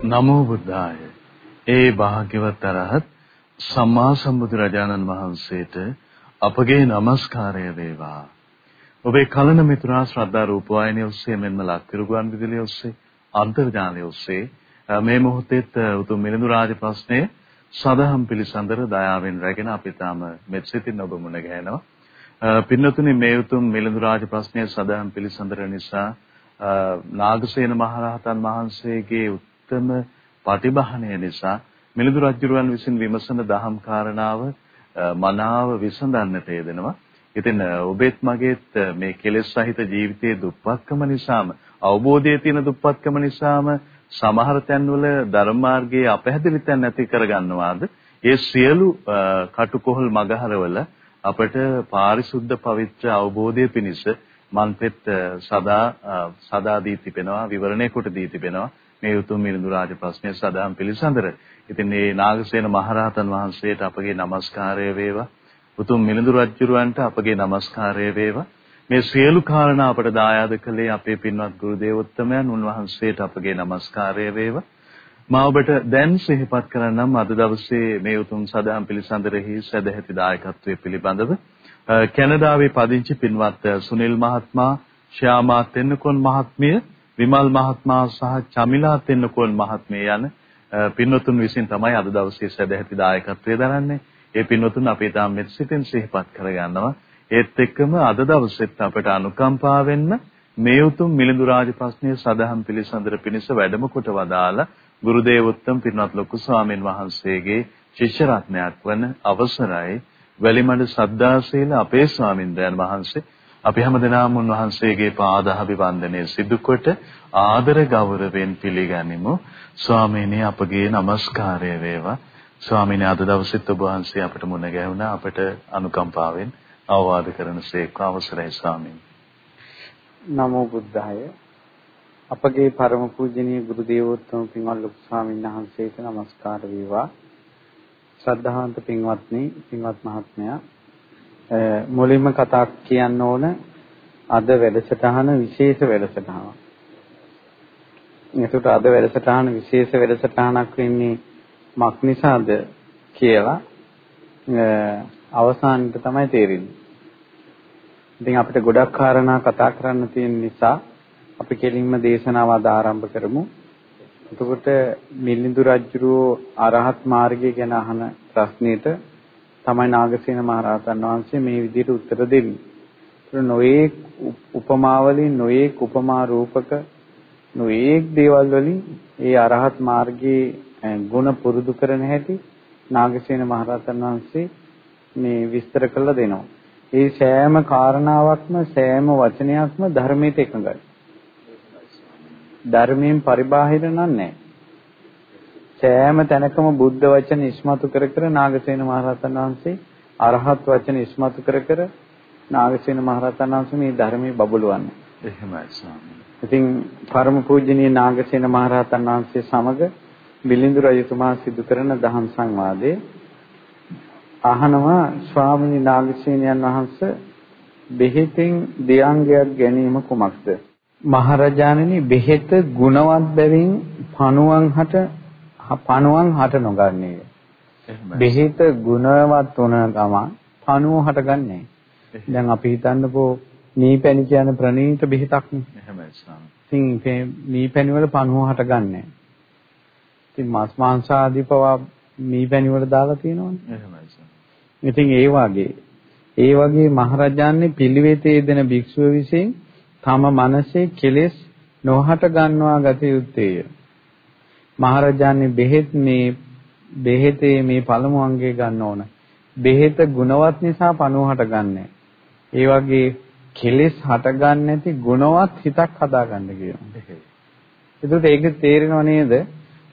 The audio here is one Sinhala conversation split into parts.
නමෝ බුද්ධාය. ඒ භාග්‍යවත් අරහත් සම්මා සම්බුදුරජාණන් වහන්සේට අපගේ নমස්කාරය වේවා. ඔබේ කලන මිතුරා ශ්‍රද්ධා රූපවාහිනිය ඔස්සේ මෙන්ම ලක්තිරුගුවන් විදුලිය ඔස්සේ අන්තර්ජාලය ඔස්සේ මේ මොහොතේත් උතුම් මිලිඳු රාජ ප්‍රශ්නය සදහම් පිළිසඳර දයාවෙන් රැගෙන අපි තාම මෙත් සිතින් ඔබ මුණ ගැහෙනවා. පින්නතුනි මේ උතුම් මිලිඳු රාජ ප්‍රශ්නය සදහම් පිළිසඳර නිසා නාගසේන මහරහතන් වහන්සේගේ උත්තම පටිභාණය නිසා මිලිඳු රජුරුවන් විසින් විමසන දහම් කාරණාව මනාව විසඳන්නට යෙදෙනවා. ඉතින් ඔබෙත් මගේත් මේ කෙලෙස් සහිත ජීවිතයේ දුප්පත්කම නිසාම අවබෝධයේ තියෙන දුප්පත්කම නිසාම සමහර තැන්වල ධර්ම මාර්ගයේ අපැහැදිලි තැන් නැති කරගන්නවාද ඒ සියලු කටුකොහල් මගහරවල අපට පාරිශුද්ධ පවිත්‍ර අවබෝධය පිණිස මන්පෙත් සදා සදා දී තිබෙනවා විවරණය කොට දී තිබෙනවා මේ උතුම් මිලිඳු රාජ ප්‍රශ්නය සදාම් පිළිසඳර. ඉතින් මේ නාගසේන මහරහතන් වහන්සේට අපගේ নমස්කාරය වේවා. උතුම් මිලිඳු රජුරවන්ට අපගේ নমස්කාරය වේවා. මේ සියලු කාරණා අපට දායාද කළේ අපේ පින්වත් ගුරු දේවෝත්තමයන් උන්වහන්සේට අපගේ নমස්කාරය වේවා. මා ඔබට දැන් සිහිපත් කරන්නම් අද දවසේ මේ උතුම් සදාම් පිළිසඳරෙහි සදැහැති දායකත්වයේ පිළිබඳව කැනඩාවේ පදිංචි පින්වත් සුනිල් මහත්මයා ශ්‍යාමා තෙන්නකොන් මහත්මිය විමල් මහත්මයා සහ චමිලා තෙන්නකෝන් මහත්මිය යන පින්වතුන් විසින් තමයි අද දවසේ සැදැහැති දායකත්වය දරන්නේ. ඒ පින්වතුන් අපි තාම මෙත් සිතින් සිහිපත් කරගන්නවා. ඒත් එක්කම අද දවසෙත් අපට අනුකම්පා වෙන්න මේ උතුම් මිලිඳු රාජ ප්‍රශ්නයේ සදහම් පිළිසඳර පිණිස වැඩම කොට වදාලා ගුරුදේව උත්තම පින්වත් ලොකු ස්වාමීන් වහන්සේගේ ශිෂ්‍ය රත්නයක් වන අවසරයි වැලිමඩ සද්දාසීල අපේ ස්වාමින්දයන් වහන්සේ අපි හැමදෙනාම උන්වහන්සේගේ පාද අභිවන්දනය සිදුකොට ආදර ගෞරවයෙන් පිළිගනිමු. ස්වාමීනි අපගේ নমස්කාරය වේවා. ස්වාමීනි අද දවසෙත් ඔබ වහන්සේ අපට මුණ ගැහුණා අපට අනුකම්පාවෙන් අවවාද කරනසේක අවසරයි ස්වාමීනි. නමෝ බුද්ධාය. අපගේ පරම පූජනීය ගුරු දේවෝත්තම පින්වත් ලොකු ස්වාමීන් වහන්සේට নমස්කාර වේවා. ශ්‍රද්ධාවන්ත පින්වත්නි, පින්වත් මහත්මයා මුලින්ම කතා කියන්න ඕන අද වැඩසටහන විශේෂ වැඩසටහනක්. ඒකට අද වැඩසටහන විශේෂ වැඩසටහනක් වෙන්නේ මක් නිසාද කියලා අවසානයේ තමයි තේරෙන්නේ. ඉතින් අපිට ගොඩක් කාරණා කතා කරන්න තියෙන නිසා අපි කෙලින්ම දේශනාව අද ආරම්භ කරමු. එතකොට මිලිඳු රජුරෝ අරහත් මාර්ගය ගැන අහන ප්‍රශ්නෙට තමයි නාගසේන මහරහතන් වහන්සේ මේ විදිහට උත්තර දෙන්නේ. ඒතර නොයේ උපමාවලින් නොයේ උපමා රූපක නොයේ දේවල් වලින් ඒ අරහත් මාර්ගයේ ගුණ පුරුදු කරන හැටි නාගසේන මහරහතන් වහන්සේ මේ විස්තර කරලා දෙනවා. ඒ සෑම කාරණාවක්ම සෑම වචනයක්ම ධර්මයට එකඟයි. ධර්මයෙන් පරිබාහිර නන්නේ. සෑම තැනකම බුද්ධ වචන ඉස්මතු කර කර නාගසේන මහරහතන් වහන්සේ අරහත් වචන ඉස්මතු කර කර නාගසේන මහරහතන් වහන්සේ මේ ධර්මයේ බබළුවන්නේ. එහෙමයි ස්වාමීනි. ඉතින් පරම පූජනීය නාගසේන මහරහතන් වහන්සේ සමග බිලිඳු රජතුමා සිදු කරන දහම් සංවාදයේ අහනවා ස්වාමීනි නාගසේනයන් වහන්සේ බෙහෙතෙන් දෙයංගයක් ගැනීම කුමක්ද? මහරජාණනි බෙහෙත ගුණවත් බැවින් පණුවන් හට පණුවන් හට නොගන්නේය. බෙහෙත ගුණවත් වුණ ගමන් පණුව හටගන්නේ. දැන් අපි හිතන්නකෝ නීපැණි කියන ප්‍රණීත බෙහෙතක් නේ. එහෙමයි ස්වාමී. ඉතින් නීපැණි වල පණුව හටගන්නේ. ඉතින් මාස් මාංශ ආදී පවා නීපැණි වල දාලා තියෙනවනේ. එහෙමයි ස්වාමී. ඉතින් ඒ වගේ ඒ වගේ මහරජාන්නේ පිළිවෙතේ දෙන භික්ෂුව විසින් තම මනසේ කෙලෙස් නොහට ගන්නවා ගත යුත්තේය. මහරජාණන් බෙහෙත් මේ බෙහෙතේ මේ පළමු අංගය ගන්න ඕන. බෙහෙත ගුණවත් නිසා පණුවහට ගන්නෑ. ඒ වගේ කෙලෙස් හටගන්නේ නැති ගුණවත් හිතක් හදාගන්න කියනවා. එතකොට ඒක තේරෙනව නේද?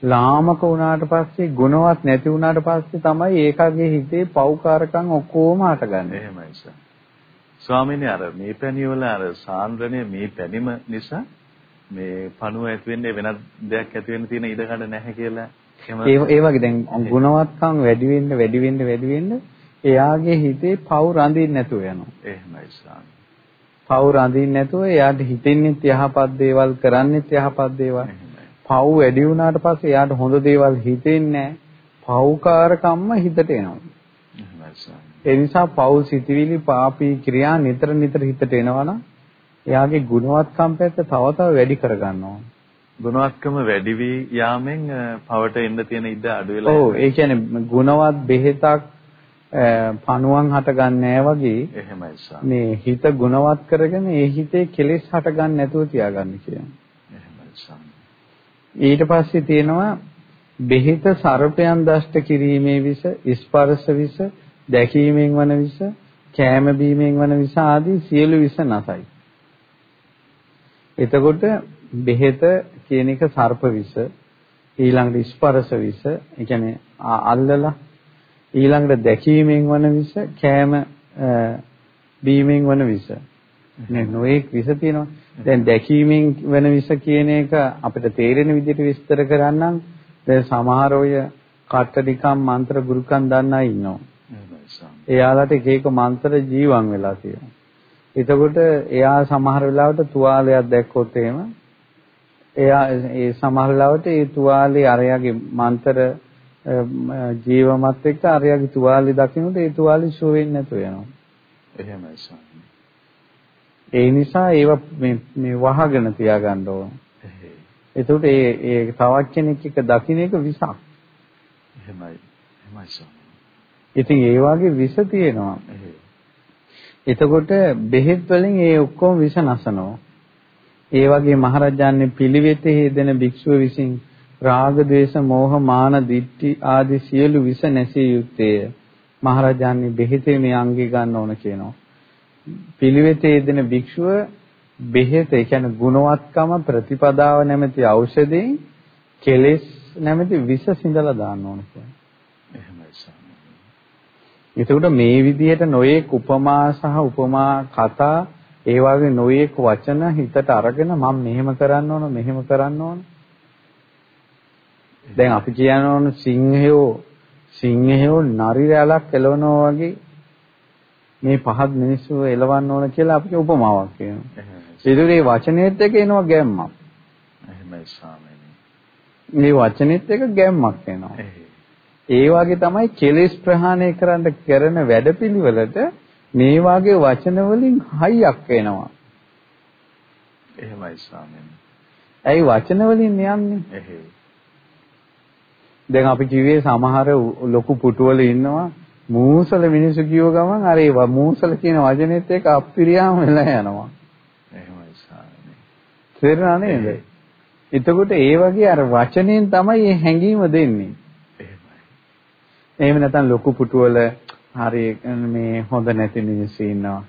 ලාමක වුණාට පස්සේ ගුණවත් නැති වුණාට පස්සේ තමයි ඒකගේ හිතේ පෞකාරකම් ඔක්කොම හටගන්නේ. එහෙමයි සර්. ස්වාමීනි අර මේ පැණි වල අර සාන්ද්‍රණය මේ පැණිම නිසා මේ පණුව ඇති වෙන්නේ වෙනත් දෙයක් ඇති වෙන්න තියෙන ඉඩකඩ නැහැ කියලා ඒ ඒ වගේ දැන් ගුණවත්කම් වැඩි වෙන්න වැඩි වෙන්න වැඩි වෙන්න එයාගේ හිතේ පව් රඳින්න නැතුව යනවා. එහෙමයි ස්වාමී. පව් රඳින්න නැතුව එයාට හිතෙන්නේ යහපත් දේවල් කරන්නේත් යහපත් දේවල්. පව් වැඩි වුණාට පස්සේ එයාට හොඳ දේවල් හිතෙන්නේ නැහැ. පව්කාරකම්ම හිතට එනවා. ඒ නිසා පව් සිටිවිලි පාපී ක්‍රියා නිතර නිතර හිතට එනවනම් එයාගේ ගුණවත්කම් පැත්ත තව තව වැඩි කරගන්නවා. ගුණවත්කම වැඩි වී යාමෙන් පවට එන්න තියෙන ඉඩ අඩු වෙලා ඔව් ඒ කියන්නේ ගුණවත් බෙහෙතක් පණුවන් හට ගන්නෑ වගේ එහෙමයි මේ හිත ගුණවත් කරගෙන ඒ හිතේ කෙලෙස් හට ගන්න නැතුව තියාගන්න කියන්නේ ඊට පස්සේ තියෙනවා බෙහෙත සර්පයන් දෂ්ට කිරීමේ විස ස්පර්ශ විස දැකීමෙන් වන විස කෑම බීමෙන් වන විස ආදී සියලු විස නැසයි එතකොට බෙහෙත කියන එක සර්ප විස ඊළඟට ස්පර්ශ විස ඒ කියන්නේ අල්ලලා ඊළඟට දැකීමෙන් වන විස කෑම බීමෙන් වන විස. නේ නොඑක් විස තියෙනවා. දැන් දැකීමෙන් වෙන විස කියන එක අපිට තේරෙන විදිහට විස්තර කරන්නම්. දැන් සමහර ඔය කට්ටනිකම් මන්ත්‍ර ගුරුකම් දන්න අය ඉන්නවා එයාලට එක එක මන්ත්‍ර ජීවන් වෙලා තියෙනවා එතකොට එයා සමහර වෙලාවට තුවාලයක් දැක්කොත් එහෙම එයා ඒ සමහර වෙලාවට ඒ තුවාලේ අරයාගේ මන්ත්‍ර ජීවමත් එක්ක අරයාගේ තුවාලේ දකින්නට ඒ තුවාලේ ෂෝ වෙන්නේ නැතුව යනවා. එහෙමයි ස්වාමී. ඒ නිසා ඒව මේ මේ වහගෙන තියාගන්න ඕන. එතකොට ඒ ඒ තවත් කෙනෙක් එක්ක දකින්න එක විසක්. එහෙමයි. එහෙමයි ස්වාමී. ඉතින් ඒ වගේ විස තියෙනවා. එතකොට බෙහෙත් වලින් ඒ ඔක්කොම විෂ නසනවා. ඒ වගේ මහරජාන්නේ පිළිවෙතේ යෙදෙන භික්ෂුව විසින් රාග, ద్వේෂ, මෝහ, මාන, දිට්ඨි ආදී සියලු විෂ නැසිය යුත්තේය. මහරජාන්නේ බෙහෙතේ මේ අංගය ගන්න ඕන කියනවා. පිළිවෙතේ යෙදෙන භික්ෂුව බෙහෙත, ඒ කියන්නේ ගුණවත්කම ප්‍රතිපදාව නැමැති ඖෂධයෙන් කෙලෙස් නැමැති විෂ සිඳලා දාන්න ඕන කියනවා. එතකොට මේ විදිහට නොයේක් උපමා සහ උපමා කතා ඒ වගේ නොයේක් වචන හිතට අරගෙන මම මෙහෙම කරන්න ඕන මෙහෙම කරන්න ඕන. දැන් අපි කියන ඕන සිංහයෝ සිංහයෝ නරි රැලක් එලවනවා වගේ මේ පහත් මිනිස්සු එලවන්න ඕන කියලා අපිට උපමාවක් කියනවා. ඒදුරේ වචනේත් එක එනවා ගැම්මක්. එහෙමයි ස්වාමීනි. මේ වචනේත් එක ගැම්මක් එනවා. ඒ වගේ තමයි කෙලෙස් ප්‍රහාණය කරන්න කරන වැඩපිළිවෙලට මේ වාගේ වචන වලින් හයියක් එනවා. එහෙමයි ස්වාමීනි. ඇයි වචන වලින් යන්නේ? එහෙයි. දැන් අපි කිව්වේ සමහර ලොකු පුටුවල ඉන්නවා මූසල මිනිස්සු කියව ගමන් අර ඒ මූසල කියන වචනේත් එක්ක අප්පිරියාම වෙලා යනවා. එහෙමයි ස්වාමීනි. තේරුණා නේද? එතකොට ඒ වගේ අර වචනෙන් තමයි මේ හැඟීම දෙන්නේ. එහෙම නැත්නම් ලොකු පුටුවල හරි මේ හොඳ නැති මිනිස්සු ඉන්නවා.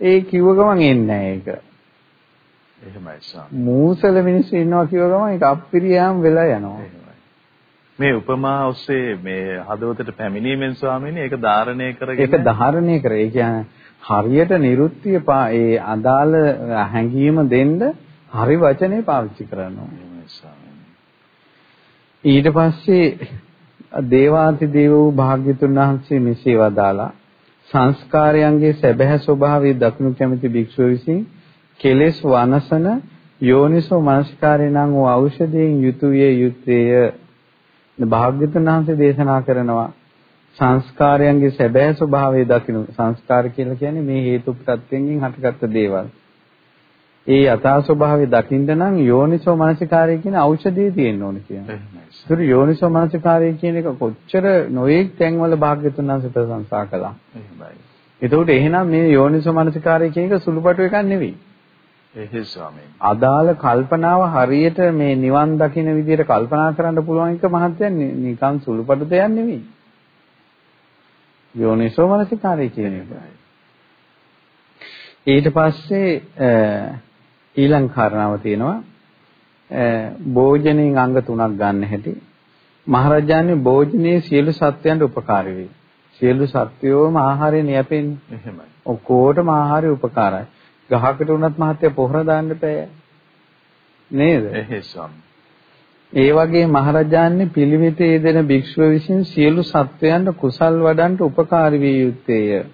ඒ කිව්ව ගමන් එන්නේ නැහැ ඒක. එහෙමයි ස්වාමී. මූසල මිනිස්සු ඉන්නවා කිව්ව ගමන් ඒක අප්පිරියාම් වෙලා යනවා. මේ උපමා ඔස්සේ මේ හදවතට පැමිණීමෙන් ස්වාමීනි ඒක ධාරණය කරගෙන ඒක ධාරණය කර. ඒ කියන්නේ හරියට නිරුත්තිය ඒ අදාළ හැඟීම දෙන්න හරි වචනේ පාවිච්චි කරනවා. එහෙමයි ස්වාමීනි. ඊට පස්සේ දේවාති දේව වූ භාග්‍යතුන් වහන්සේ මෙසේ වදාලා සංස්කාරයන්ගේ සැබෑ ස්වභාවය දක්නු කැමැති භික්ෂුව විසින් කෙලෙස් වනසන යෝනිසෝ මනස්කාරය නම් වූ ඖෂධයෙන් යුතුය යුත්තේය. භාග්‍යතුන් වහන්සේ දේශනා කරනවා සංස්කාරයන්ගේ සැබෑ ස්වභාවය දකිනු. සංස්කාර කියලා කියන්නේ මේ හේතු ප්‍රත්‍යයෙන් හටගත්ත දේවල්. ඒ යථා ස්වභාවය දකින්න නම් යෝනිසෝ මනසිකාරය කියන ඖෂධය තියෙන්න ඕන කියනවා. ඒතර යෝනිසෝ මනසිකාරය කියන එක කොච්චර නොයේක් තැන්වල භාග්‍යතුන් වහන්සේ ප්‍රශංසා කළා. එහෙමයි. එතකොට එහෙනම් මේ යෝනිසෝ මනසිකාරය කියන එක සුළුපටු එකක් නෙවෙයි. එහෙයි ස්වාමීන්. අදාළ කල්පනාව හරියට මේ නිවන් දකින්න විදිහට කල්පනා කරන්න පුළුවන් එක මහත්යන් නිකන් සුළුපටු දෙයක් නෙවෙයි. යෝනිසෝ මනසිකාරය කියන එක. ඊට පස්සේ ඊළඟ කාරණාව තියෙනවා භෝජනයෙන් අංග තුනක් ගන්න හැටි මහරජාණන් භෝජනයේ සියලු සත්වයන්ට උපකාරී වේ. සියලු සත්වයෝම ආහාරයෙන් යැපෙන්නේ. එහෙමයි. ඔක්කොටම ආහාරය උපකාරයි. ගහකට උනත් මහත්ය පොහොර දාන්න බෑ. නේද? එහෙයි ස්වාමී. ඒ වගේ මහරජාණන් පිළිවෙතේ යෙදෙන භික්ෂුව විසින් සියලු සත්වයන්ට කුසල් වඩන්ට උපකාරී විය යුත්තේය.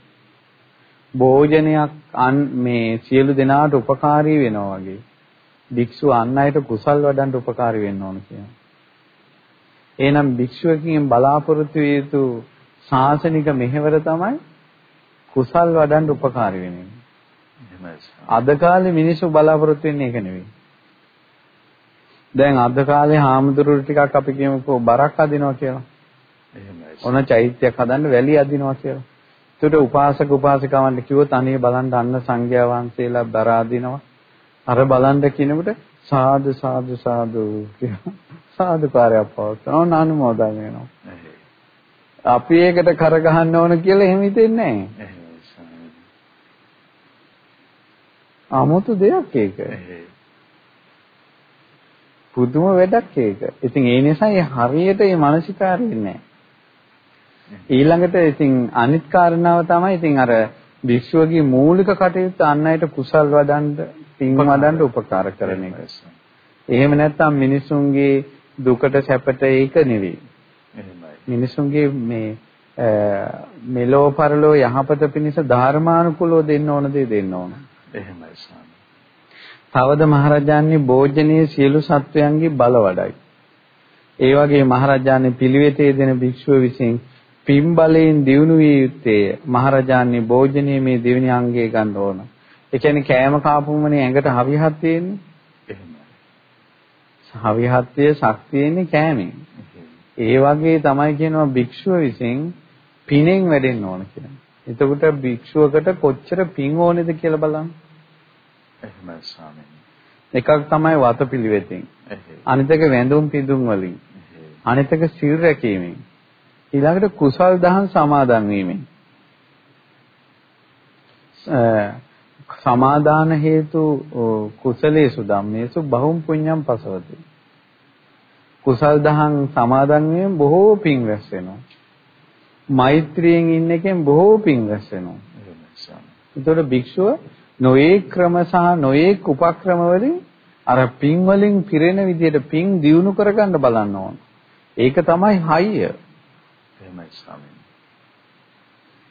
භෝජනයක් අන් මේ සියලු දෙනාට උපකාරී වෙනවා වගේ. භික්ෂුව අන් අයට කුසල් වඩන්න උපකාරී වෙන්න ඕන කියනවා. එහෙනම් භික්ෂුවකින් බලාපොරොත්තු විය යුතු ශාසනික මෙහෙවර තමයි කුසල් වඩන්න උපකාරී වෙන එක. අද කාලේ මිනිස්සු බලාපොරොත්තු වෙන්නේ ඒක නෙවෙයි. දැන් අද කාලේ හාමුදුරුවෝ ටිකක් අපි කියමුකෝ බරක් අදිනවා කියලා. එහෙමයි. ඔන චෛත්‍යයක් හදන්න වැලි අදිනවා කියලා. ඒකට උපාසක උපාසිකාවන්ට කිව්වොත් අනේ බලන්න අන්න සංඝයා වහන්සේලා බර අදිනවා. අර බලන්න කිනකොට සාදු සාදු සාදු කියලා සාදුකාරයක් පවත්වනවා නානුමෝදන් වෙනවා. අපි ඒකට කර ගහන්න ඕන කියලා එහෙම හිතෙන්නේ නැහැ. 아무තු දෙයක් ඒක. පුදුම වැඩක් ඒක. ඉතින් ඒ නිසා හරියට මේ මානසිකාරය නැහැ. ඊළඟට ඉතින් අනිත් කාරණාව තමයි ඉතින් අර භික්ෂුවගේ මූලික කටයුත්ත අන් අයට කුසල් වදන්න, පින් වදන්න උපකාර කරන එක. එහෙම නැත්නම් මිනිසුන්ගේ දුකට සැපට ඒක නෙවෙයි. මිනිසුන්ගේ මේ මෙලෝ පරලෝ යහපත පිණිස ධර්මානුකූලව දෙන්න ඕන දේ දෙන්න ඕන. එහෙමයි ස්වාමී. තවද මහරජාණන් භෝජනයේ සියලු සත්වයන්ගේ බල වඩයි. ඒ වගේ මහරජාණන් පිළිවෙතේ දෙන භික්ෂුව විසින් පින් බලයෙන් දියුණු විය යුත්තේ මහරජාණන් භෝජනයේ මේ දෙවෙනි අංගය ගන්න ඕන. ඒ කියන්නේ කෑම කාපුමනේ ඇඟට හවිහත් තියෙන්නේ. එහෙමයි. හවිහත්ය ශක්තියන්නේ කෑමෙන්. ඒ වගේ තමයි කියනවා භික්ෂුව විසින් පිනෙන් වැඩෙන්න ඕන කියලා. එතකොට භික්ෂුවකට කොච්චර පින් ඕනේද කියලා බලන්න. එහෙමයි ස්වාමීනි. එකක් තමයි වතපිලිවෙතින්. අනිත් එක වැඳුම් පිදුම් වලින්. අනිත් එක සිල් රැකීමෙන්. ඊළඟට කුසල් දහම් සමාදන් වීමෙන්. සමාදාන හේතු කුසලේසු ධම්මේසු බහුම් පුඤ්ඤම් පසවති. කුසල් දහම් සමාදන් වීම බොහෝ පින් රැස් වෙනවා. මෛත්‍රියෙන් ඉන්න එකෙන් බොහෝ පින් රැස් වෙනවා. ඒතකොට භික්ෂුව නොයේ ක්‍රම සහ නොයේ උපක්‍රම වලින් අර පින් වලින් පිරෙන විදියට පින් දියුණු කරගන්න බලන්න ඕන. ඒක තමයි හයිය. එහෙමයි ස්වාමීනි.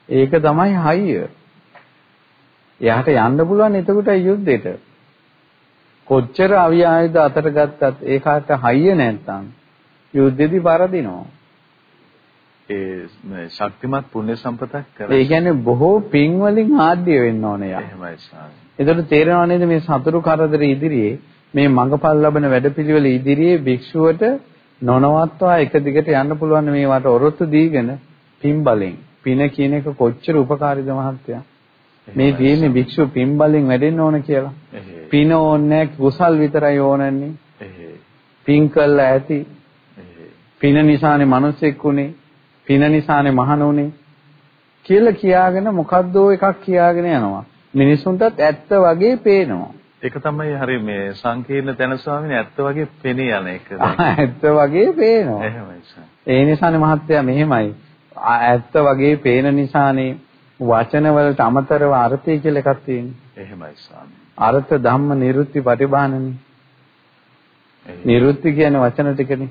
ඒක තමයි හයිය. එයාට යන්න පුළුවන් එතකොට යුද්ධෙට. කොච්චර අවි ආයුධ අතට ගත්තත් ඒකට හයිය නැත්තම් යුද්ධෙදි පරදිනවා. ඒ ශක්තිමත් පුණ්‍ය සම්පතක් කරා. ඒ කියන්නේ බොහෝ පින් වලින් ආඩ්‍ය වෙන්න ඕනේ යා. එහෙමයි ස්වාමී. ඒතර තේරෙනව නේද මේ සතුරු කරදර ඉදිරියේ මේ මඟපල් ලබන වැඩපිළිවෙල ඉදිරියේ භික්ෂුවට නොනවත්වා එක දිගට යන්න පුළුවන් මේවට ඔරොත්තු දීගෙන පින් බලෙන් පින කියන එක කොච්චර උපකාරීද මහත්තයා. මේ තියෙන්නේ භික්ෂුව පින් බලෙන් වැඩෙන්න ඕන කියලා. පින ඕනේ කුසල් විතරයි ඕනන්නේ. පින් කළා ඇති. පින නිසානේ මිනිස්සෙක් උනේ. පින නිසානේ මහණ උනේ. කියලා කියාගෙන මොකද්දෝ එකක් කියාගෙන යනවා. මිනිසුන්ටත් ඇත්ත වගේ පේනවා. ඒක තමයි හරි මේ සංකීර්ණ තැන ස්වාමීන් ඇත්ත වගේ පෙනී යන එක. ඇත්ත වගේ පේනවා. එහෙමයි ඒ නිසානේ මහත්තයා මෙහෙමයි. ඇත්ත වගේ පේන නිසානේ වචන වලට අමතරව අර්ථය කියලා එකක් තියෙන්නේ. එහෙමයි ස්වාමී. අර්ථ ධම්ම නිරුත්ති පටිභානනේ. නිරුත්ති කියන්නේ වචන ටිකනේ.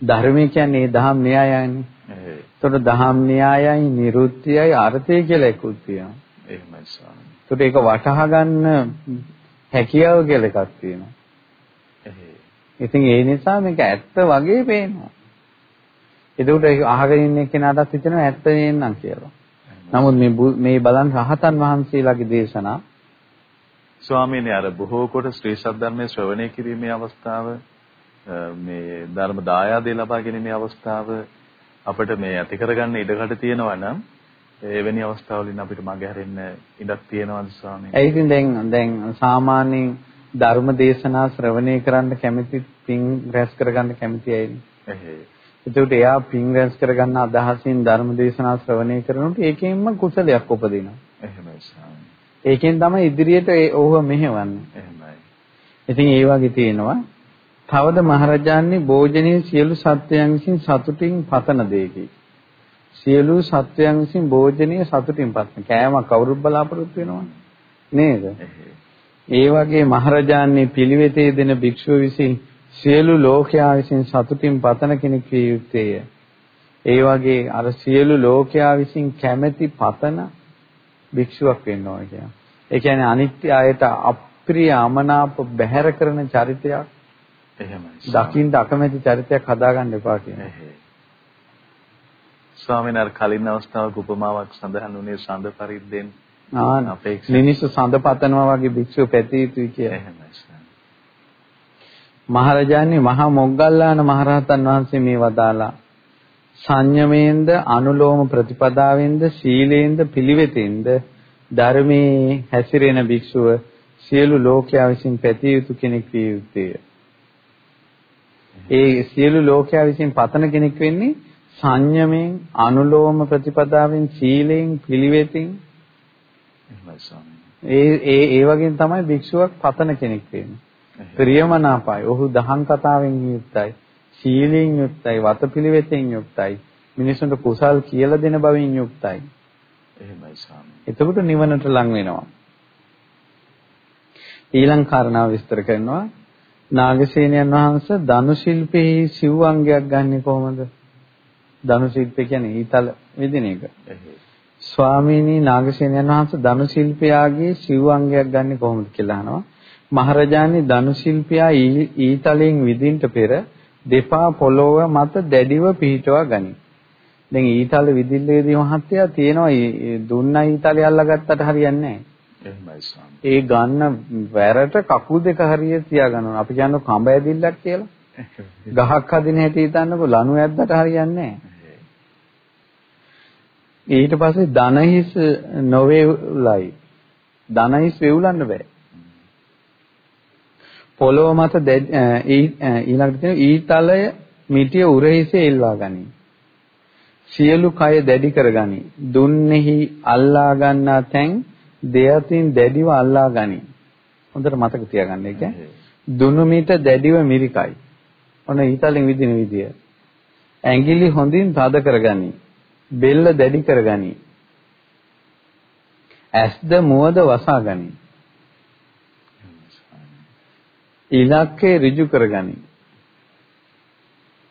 ධර්මය කියන්නේ දහම් න්‍යායයනේ. ඒතකොට දහම් න්‍යායයි නිරුත්තියයි අර්ථය කියලා එකක් තියෙනවා. එහෙමයි ස්වාමී. ඒතකොට ඒක වටහා ගන්න හැකියාව කියලා එකක් තියෙනවා. ඉතින් ඒ නිසා මේක ඇත්ත වගේ පේනවා. එතකොට ඒක අහගෙන ඉන්න කෙනාටත් හිතෙනවා ඇත්ත නේනම් කියලා. නමුත් මේ මේ බලන් රහතන් වහන්සේලාගේ දේශනා ස්වාමීනි අර බොහෝ කොට ශ්‍රී සද්ධර්මයේ ශ්‍රවණය කිරීමේ අවස්ථාව මේ ධර්ම දායාදේ ලබා ගැනීමේ අවස්ථාව අපිට මේ ඇති කරගන්න ඉඩකඩ තියෙනවා නම් එවැනි අවස්ථාවලින් අපිට මගහැරෙන්න ඉඩක් තියෙනවද ස්වාමීනි? ඒ ඉතින් දැන් දැන් සාමාන්‍යයෙන් ධර්ම දේශනා ශ්‍රවණය කරන්න කැමති පින් රැස් කරගන්න කැමති අයනේ. එතකොට එයා පින් රැස් කරගන්න අදහසින් ධර්ම දේශනා ශ්‍රවණය කරනකොට ඒකෙන්ම කුසලයක් උපදිනවා. එහෙමයි ස්වාමී. ඒකෙන් තමයි ඉදිරියට ඕව මෙහෙවන්නේ. එහෙමයි. ඉතින් ඒ වගේ තියෙනවා. තවද මහරජාණන් භෝජනයේ සියලු සත්වයන් විසින් සතුටින් පතන දෙයකි. සියලු සත්වයන් විසින් භෝජනයේ සතුටින් පතන. කෑමක් කවුරුත් බලාපොරොත්තු වෙනවනේ. නේද? ඒ වගේ මහරජාණන් පිළිවෙතේ දෙන භික්ෂුව විසින් සියලු ලෝකයා විසින් සතුටින් පතන කෙනෙක් විය යුත්තේය. ඒ වගේ අර සියලු ලෝකයා විසින් කැමැති පතන භික්ෂුවක් වෙන්න ඕන කියනවා. ඒ කියන්නේ අනිත්‍ය ආයත අප්‍රිය අමනාප බැහැර කරන චරිතයක් එහෙමයි. දකින්න අකමැති චරිතයක් හදාගන්න එපා කියන්නේ. ස්වාමීන් වහන්සේ කලින් අවස්ථාවක උපමාවක් සඳහන් වුණේ සඳ පරිද්දෙන් අපේක්ෂා මිනිස්සු සඳ පතනවා වගේ භික්ෂුව පැතිය යුතුයි කියලා. එහෙමයි. මහරජාණන් මහා මොග්ගල්ලාන මහරහතන් වහන්සේ මේ වදාලා සංයමයෙන්ද අනුලෝම ප්‍රතිපදාවෙන්ද සීලයෙන්ද පිළිවෙතෙන්ද ධර්මයේ හැසිරෙන භික්ෂුව සියලු ලෝකයා විසින් පැතිය යුතු කෙනෙක් විය යුත්තේය. ඒ සියලු ලෝකයා විසින් පතන කෙනෙක් වෙන්නේ සංයමයෙන් අනුලෝම ප්‍රතිපදාවෙන් සීලයෙන් පිළිවෙතින් ඒ ඒ ඒ වගේ තමයි භික්ෂුවක් පතන කෙනෙක් වෙන්නේ. ප්‍රියමනාපයි. ඔහු දහම් කතාවෙන් යුක්තයි. සීලයෙන් යුක්තයි, වතපිලිවෙතෙන් යුක්තයි. මිනිසුන්ට කුසල් කියලා දෙන බවින් යුක්තයි. එහෙමයි ස්වාමී. එතකොට නිවනට ලං වෙනවා. ඊළඟ කාරණාව විස්තර කරනවා නාගසේනයන් වහන්සේ ධනු ශිල්පයේ සිව් අංගයක් ගන්නෙ කොහොමද? ධනු ශිල්පය කියන්නේ ඊතල විදින එක. ස්වාමීනි නාගසේනයන් වහන්සේ ධනු ශිල්පයාගේ සිව් අංගයක් ගන්නෙ කොහොමද කියලා අහනවා. මහරජාණන් ධනු ශිල්පියා ඊතලෙන් විදින්ට පෙර දෙපා පොළොව මත දැඩිව පිහිටවා ගනි. දැන් ඊතල විදිල්ලේදී මහත්තයා තියෙනවා දුන්න ඊතලය අල්ලගත්තට හරියන්නේ ඒ ගන්න වැරට කකුල් දෙක හරිය තියාගන්න අපි කියන්නේ කඹ ඇදිල්ලක් කියලා. ගහක් හදින හැටි හිතන්නකො ලනු ඇද්දට හරියන්නේ ඊට පස්සේ ධනහිස් නොවේලයි. ධනහිස් වෙවුලන්න බෑ. පොළොව මත ඊළඟට තියෙන ඊතලය මිටිය උරහිසේ එල්වා ගනී. සියලු කය දැඩි කරගනි. දුන්නේහි අල්ලා ගන්නා තැන් දෙයතින් දැඩිව අල්ලා ගනි. හොඳට මතක තියාගන්න ඒක. දුනු මිට දැඩිව මිරිකයි. ඔන්න ඊතලෙන් විදින විදිය. ඇඟිලි හොඳින් තද කරගනි. බෙල්ල දැඩි කරගනි. ඇස්ද මුවද වසා ගනි. ඉලක්කේ ඍජු කරගනි.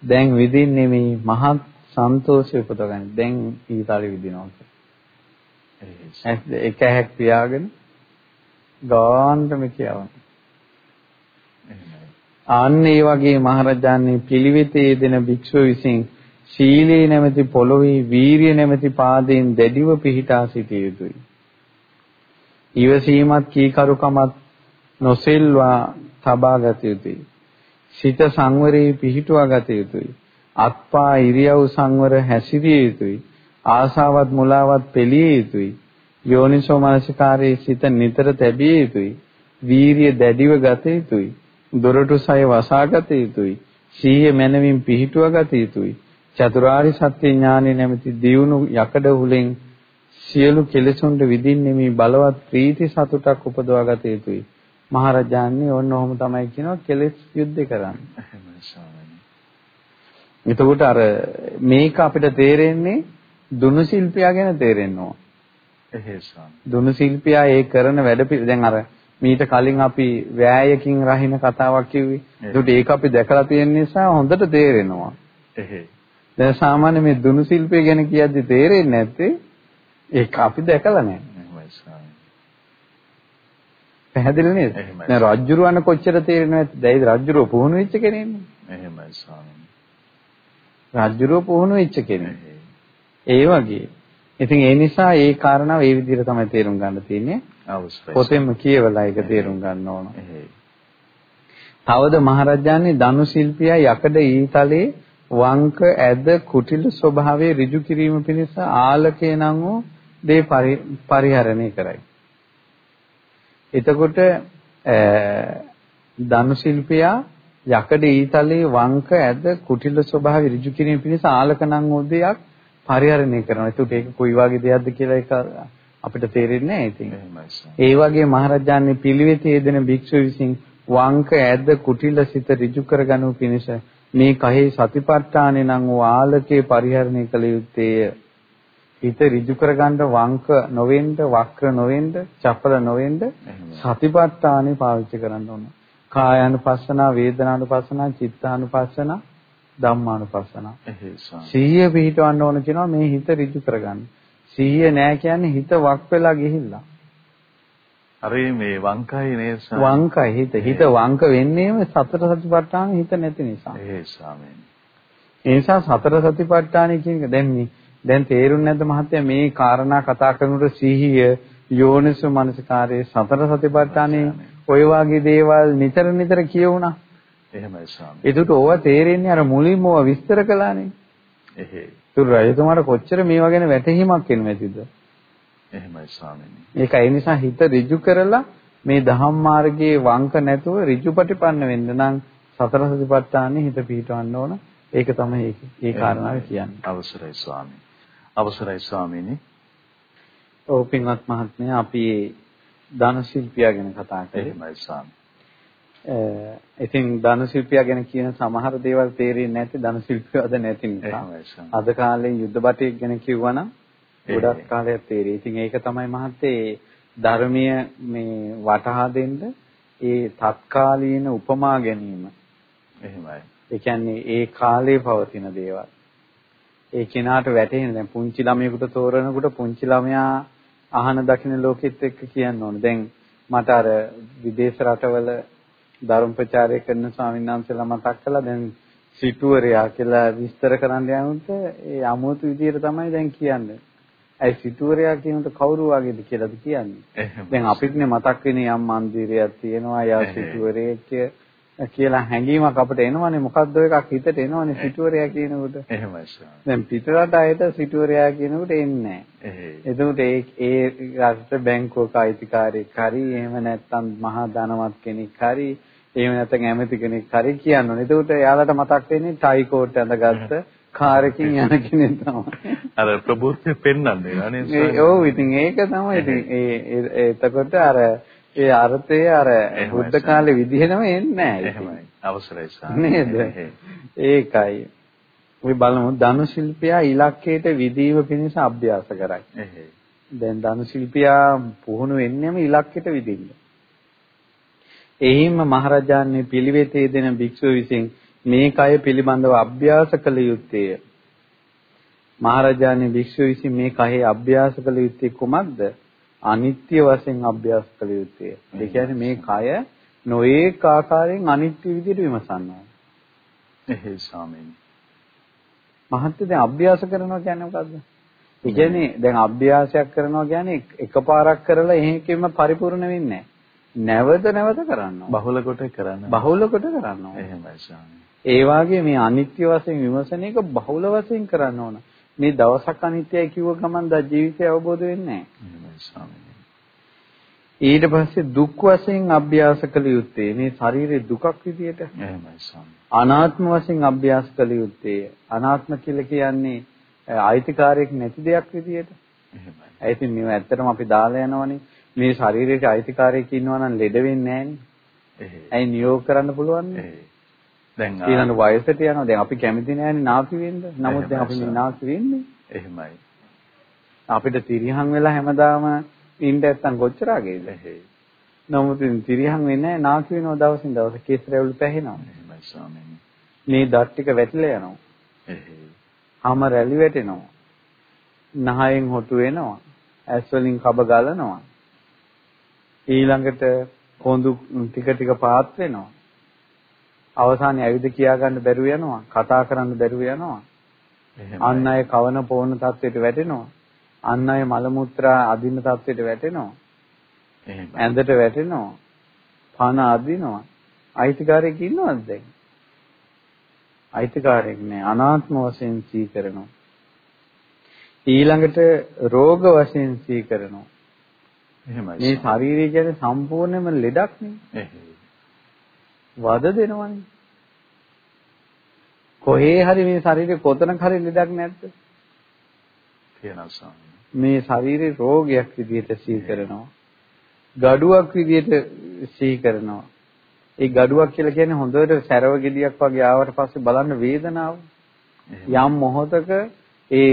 දැන් විදින්නේ මේ මහත් සන්තෝෂය උපදගනි. දැන් ඊතාලි විදිනවා කියලා. එක හැක් පියාගෙන ගාන්ටම කියවන. අන්න ඒ වගේ මහරජාණන් පිළිවෙතේ දෙන භික්ෂුව විසින් ශීලයේ නැමැති පොළොවේ වීරිය නැමැති පාදයෙන් දැඩිව පිහිටා සිටිය යුතුයි. ඊවසීමත් කීකරුකමත් නොසෙල්වා තබා ගත යුතුයි. සිත සංවරයේ පිහිටුවා ගත යුතුයි. අත්පා ඉරියව් සංවර හැසිරිය යුතුයි. ආසාවත් මුලාවත් පෙළිය යුතුයි. යෝනිසෝ මනසිකාරයේ සිත නිතර තැබිය යුතුයි. වීරිය දැඩිව ගත යුතුයි. දොරටු සය වසා ගත යුතුයි. සීය මනමින් පිහිටුවා ගත යුතුයි. චතුරාරි සත්‍ය ඥානෙ නැමැති දියුණු යකඩ හුලෙන් සියලු කෙලෙසුන්ට විදින්නේ මේ බලවත් ප්‍රීති සතුටක් උපදවා ගත යුතුයි. මහරජාන්නේ ඕන්න ඔහොම තමයි කියනවා කෙලෙස් යුද්ධ කරන්නේ. එතකොට අර මේක අපිට තේරෙන්නේ දුනු ශිල්පියා ගැන තේරෙන්න ඕන. එහෙසම්. දුනු ශිල්පියා ඒ කරන වැඩ දැන් අර මීට කලින් අපි වෑයකින් රහින කතාවක් කිව්වේ. ඒකට ඒක අපි දැකලා තියෙන නිසා හොඳට තේරෙනවා. එහෙ. දැන් සාමාන්‍ය මේ දුනු ශිල්පය ගැන කියද්දි තේරෙන්නේ නැත්තේ ඒක අපි දැකලා නැහැ. පැහැදිලි නේද? දැන් රජ්ජුරුවන කොච්චර තේරෙනවද? දැන් රජ්ජුරුව පුහුණු වෙච්ච කෙනෙක්නේ. එහෙමයි ස්වාමීනි. රජ්ජුරුව පුහුණු වෙච්ච කෙනෙක්. ඒ වගේ. ඉතින් ඒ නිසා ඒ කාරණාව ඒ විදිහට තමයි තේරුම් ගන්න තියෙන්නේ. අවශ්‍යයි. පොතෙන්ම කියවලා ඒක තේරුම් ගන්න ඕන. තවද මහරජාණන් ධනු ශිල්පියා යකඩ ඊතලේ වංක ඇද කුටිල ස්වභාවයේ ඍජු කිරීම පිණිස ආලකේ නම් වූ දේ පරිහරණය කරයි. එතකොට ධනු ශිල්පියා යකඩ ඊතලයේ වංක ඇද කුටිල ස්වභාවය ඍජු කිරීම පිණිස ආලකණන් උදයක් පරිහරණය කරනවා. ඒකට ඒක කොයි වගේ දෙයක්ද කියලා ඒක අපිට තේරෙන්නේ නැහැ ඉතින්. ඒ වගේ මහරජාණන් පිළිවෙතේ යෙදෙන භික්ෂු විසින් වංක ඇද කුටිල සිත ඍජු කරගනු පිණිස මේ කහේ සතිපට්ඨානේ නම් වූ ආලකේ පරිහරණය කළ යුත්තේය. හිත ඍජු කරගන්න වංක නොවෙන්න, වක්‍ර නොවෙන්න, චපල නොවෙන්න සතිපට්ඨානෙ පාවිච්චි කරන්න ඕන. කායානුපස්සනා, වේදනානුපස්සනා, චිත්තානුපස්සනා, ධම්මානුපස්සනා. සිහිය පිහිටවන්න ඕන කියනවා මේ හිත ඍජු කරගන්න. සිහිය නෑ කියන්නේ හිත වක් වෙලා ගිහිල්ලා. අර මේ වංකයි නේ වංකයි හිත හිත වංක වෙන්නේම සතර සතිපට්ඨාන හිත නැති නිසා. ඒ ස්වාමීනි. ඒ නිසා සතර සතිපට්ඨාන කියන එක දැන් මේ දැන් තේරුන්නේ නැද්ද මහත්තයා මේ කාරණා කතා කරනකොට සිහිය යෝනිසු මනසිකාරයේ සතර සතිපට්ඨානේ ඔය වගේ දේවල් නිතර නිතර කියවුණා. එහෙමයි ස්වාමී. ඒකට ඕවා තේරෙන්නේ අර මුලින්ම ඕවා විස්තර කළානේ. එහෙයි. තුරු රජතුමාට කොච්චර මේවා ගැන වැටහීමක් එන්න ඇතිද? එහෙමයි ස්වාමීනි. ඒක ඒ නිසා හිත ඍජු කරලා මේ දහම් මාර්ගයේ වංක නැතුව ඍජුපටිපන්න වෙන්න නම් සතර සතිපට්ඨානෙ හිත පිහිටවන්න ඕන. ඒක තමයි. ඒ කාරණාව කියන්නේ. අවසරයි ස්වාමී. අවසරයි ස්වාමීනි. ඔව් පින්වත් මහත්මයා අපි ධන ශිල්පියා ගැන කතා කරේ. එහෙමයි ස්වාමී. ඉතින් ධන ශිල්පියා ගැන කියන සමහර දේවල් තේරෙන්නේ නැති ධන ශිල්පියවද නැති නිසා. අද කාලේ යුද්ධ බටේක් ගැන කිව්වනම් ගොඩක් කාලයක් තේරෙයි. ඉතින් ඒක තමයි මහත්තේ ධර්මීය මේ වටහා දෙන්න ඒ තත්කාලීන උපමා ගැනීම. එහෙමයි. ඒ කියන්නේ ඒ කාලේ පවතින දේවල්. ඒ කෙනාට වැටහෙන දැන් පුංචි ළමයෙකුට තෝරනකොට පුංචි ළමයා අහන දකින්න ලෝකෙත් එක්ක කියන්න ඕන. දැන් මට අර විදේශ රටවල ධර්ම ප්‍රචාරය කරන ස්වාමීන් වහන්සේලා මතක් කළා දැන් සිටුවරයා කියලා විස්තර කරන්න යනකොට ඒ අමුතු විදියට තමයි දැන් කියන්නේ. ඇයි සිටුවරයා කියනකොට කවුරු වගේද කියලාද කියන්නේ. දැන් අපිටනේ මතක් වෙන්නේ යම් මන්දිරයක් තියෙනවා යා සිටුවරයෙක් කියලා හැඟීමක් අපිට එනවනේ මොකද්ද එකක් හිතට එනවනේ සිටුවරයා කියනකොට. එහෙමයි සර්. දැන් පිටරට අයට සිටුවරයා කියනකොට එන්නේ නැහැ. එතකොට ඒ ඒ රට බැංකුවක අයිතිකාරයෙක් හරි එහෙම නැත්නම් මහා ධනවත් කෙනෙක් හරි එහෙම නැත්නම් ඇමති කෙනෙක් හරි කියනවනේ. එතකොට එයාලට මතක් වෙන්නේ ටයිකෝට් ඇඳගත්තු කාරකින් යන කෙනෙක් තමයි. අර ප්‍රබෝධය පෙන්වන්නේ නේද? ඔව් ඉතින් ඒක තමයි ඉතින් ඒ එතකොට අර ඒ අර්ථය අර බුද්ධ කාලේ විදිහටම එන්නේ නැහැ. එහෙමයි. අවසරයි සාර. නේද? ඒකයි. අපි බලමු ධනු ශිල්පියා ඉලක්කයට විදීම පිණිස අභ්‍යාස කරයි. එහෙයි. දැන් ධනු ශිල්පියා පුහුණු වෙන්නේම ඉලක්කයට විදින්න. එහිම මහරජාණන් පිළිවෙතේ දෙන භික්ෂුව විසින් මේ කය පිළිබඳව අභ්‍යාස කළ යුත්තේය. මහරජාණන් භික්ෂුව විසින් මේ කයෙහි අභ්‍යාස කළ යුත්තේ කුමක්ද? අනිත්‍ය වශයෙන් අභ්‍යාස කළ යුත්තේ. ඒ කියන්නේ මේ කය නොඒක ආකාරයෙන් අනිත්‍ය විදිහට විමසනවා. එහෙයි ස්වාමීනි. මහත්ය දැන් අභ්‍යාස කරනවා කියන්නේ මොකද්ද? ඒ කියන්නේ දැන් අභ්‍යාසයක් කරනවා කියන්නේ එකපාරක් කරලා එහෙකෙම පරිපූර්ණ වෙන්නේ නැහැ. නැවත නැවත කරනවා. බහුල කොට කරනවා. බහුල කොට කරනවා. එහෙමයි. ඒ වාගේ මේ අනිත්‍ය වශයෙන් විමසන එක බහුල වශයෙන් කරන්න ඕන. මේ දවසක් අනිත්‍යයි කිව්ව ගමන් දා ජීවිතය අවබෝධ වෙන්නේ නැහැ. ඊට පස්සේ දුක් වශයෙන් අභ්‍යාස කළ යුත්තේ මේ ශරීරේ දුකක් විදියට. එහෙමයි ස්වාමී. අනාත්ම වශයෙන් අභ්‍යාස කළ යුත්තේ. අනාත්ම කියලා කියන්නේ අයිතිකාරයක් නැති දෙයක් විදියට. එහෙමයි. ඒ ඉතින් මේව ඇත්තටම අපි දාලා යනවනේ. මේ ශරීරයට අයිතිකාරයෙක් ඉන්නවා නම් ලෙඩ වෙන්නේ නැහනේ. ඇයි නියෝග කරන්න පුළුවන්? දැන් ඊළඟ වයසට යනවා. දැන් අපි කැමති නෑනේ නාකි වෙන්න. නමුත් දැන් අපි මේ නාකි වෙන්නේ. එහෙමයි. අපිට තිරියහන් වෙලා හැමදාම ඉන්න නැත්තම් කොච්චර ආගේද? නමුත් තිරියහන් වෙන්නේ නෑ නාකි වෙනවා දවසින් දවස කේස් රැවුල් පැහෙනවා. එහෙමයි ස්වාමීනි. මේ දත් ටික වැටිලා යනවා. එහෙයි. හැම රැලි වැටෙනවා. නහයෙන් හොටු වෙනවා. ඇස් වලින් කබ ගලනවා. ඊළඟට කොඳු ටික ටික පාත් වෙනවා. අවසානයේ ඇවිද කියා ගන්න බැරුව යනවා. කතා කරන්න බැරුව යනවා. අන් අය කවන පොවන තත්ත්වයට වැටෙනවා. අන් අය මල මුත්‍රා අදින්න තත්ත්වයට වැටෙනවා. ඇඳට වැටෙනවා. පන අදිනවා. අයිතිකාරයෙක් ඉන්නවද දැන්? අයිතිකාරයෙක් නෑ. අනාත්ම වශයෙන් සී කරනවා. ඊළඟට රෝග වශයෙන් සී කරනවා. එහෙමයි. මේ ශාරීරිය කියන්නේ සම්පූර්ණයෙන්ම ලෙඩක් නේ. වද දෙනවනේ. කොහේ හරි මේ ශරීරේ කොතනක හරි ලෙඩක් නැද්ද? තියෙනවා මේ ශරීරේ රෝගයක් විදිහට සිහි කරනවා. gaduwak විදිහට සිහි කරනවා. ඒ gaduwak කියලා කියන්නේ හොඳට සැරව ගෙඩියක් වගේ ආවට පස්සේ බලන්න වේදනාව. යම් මොහොතක ඒ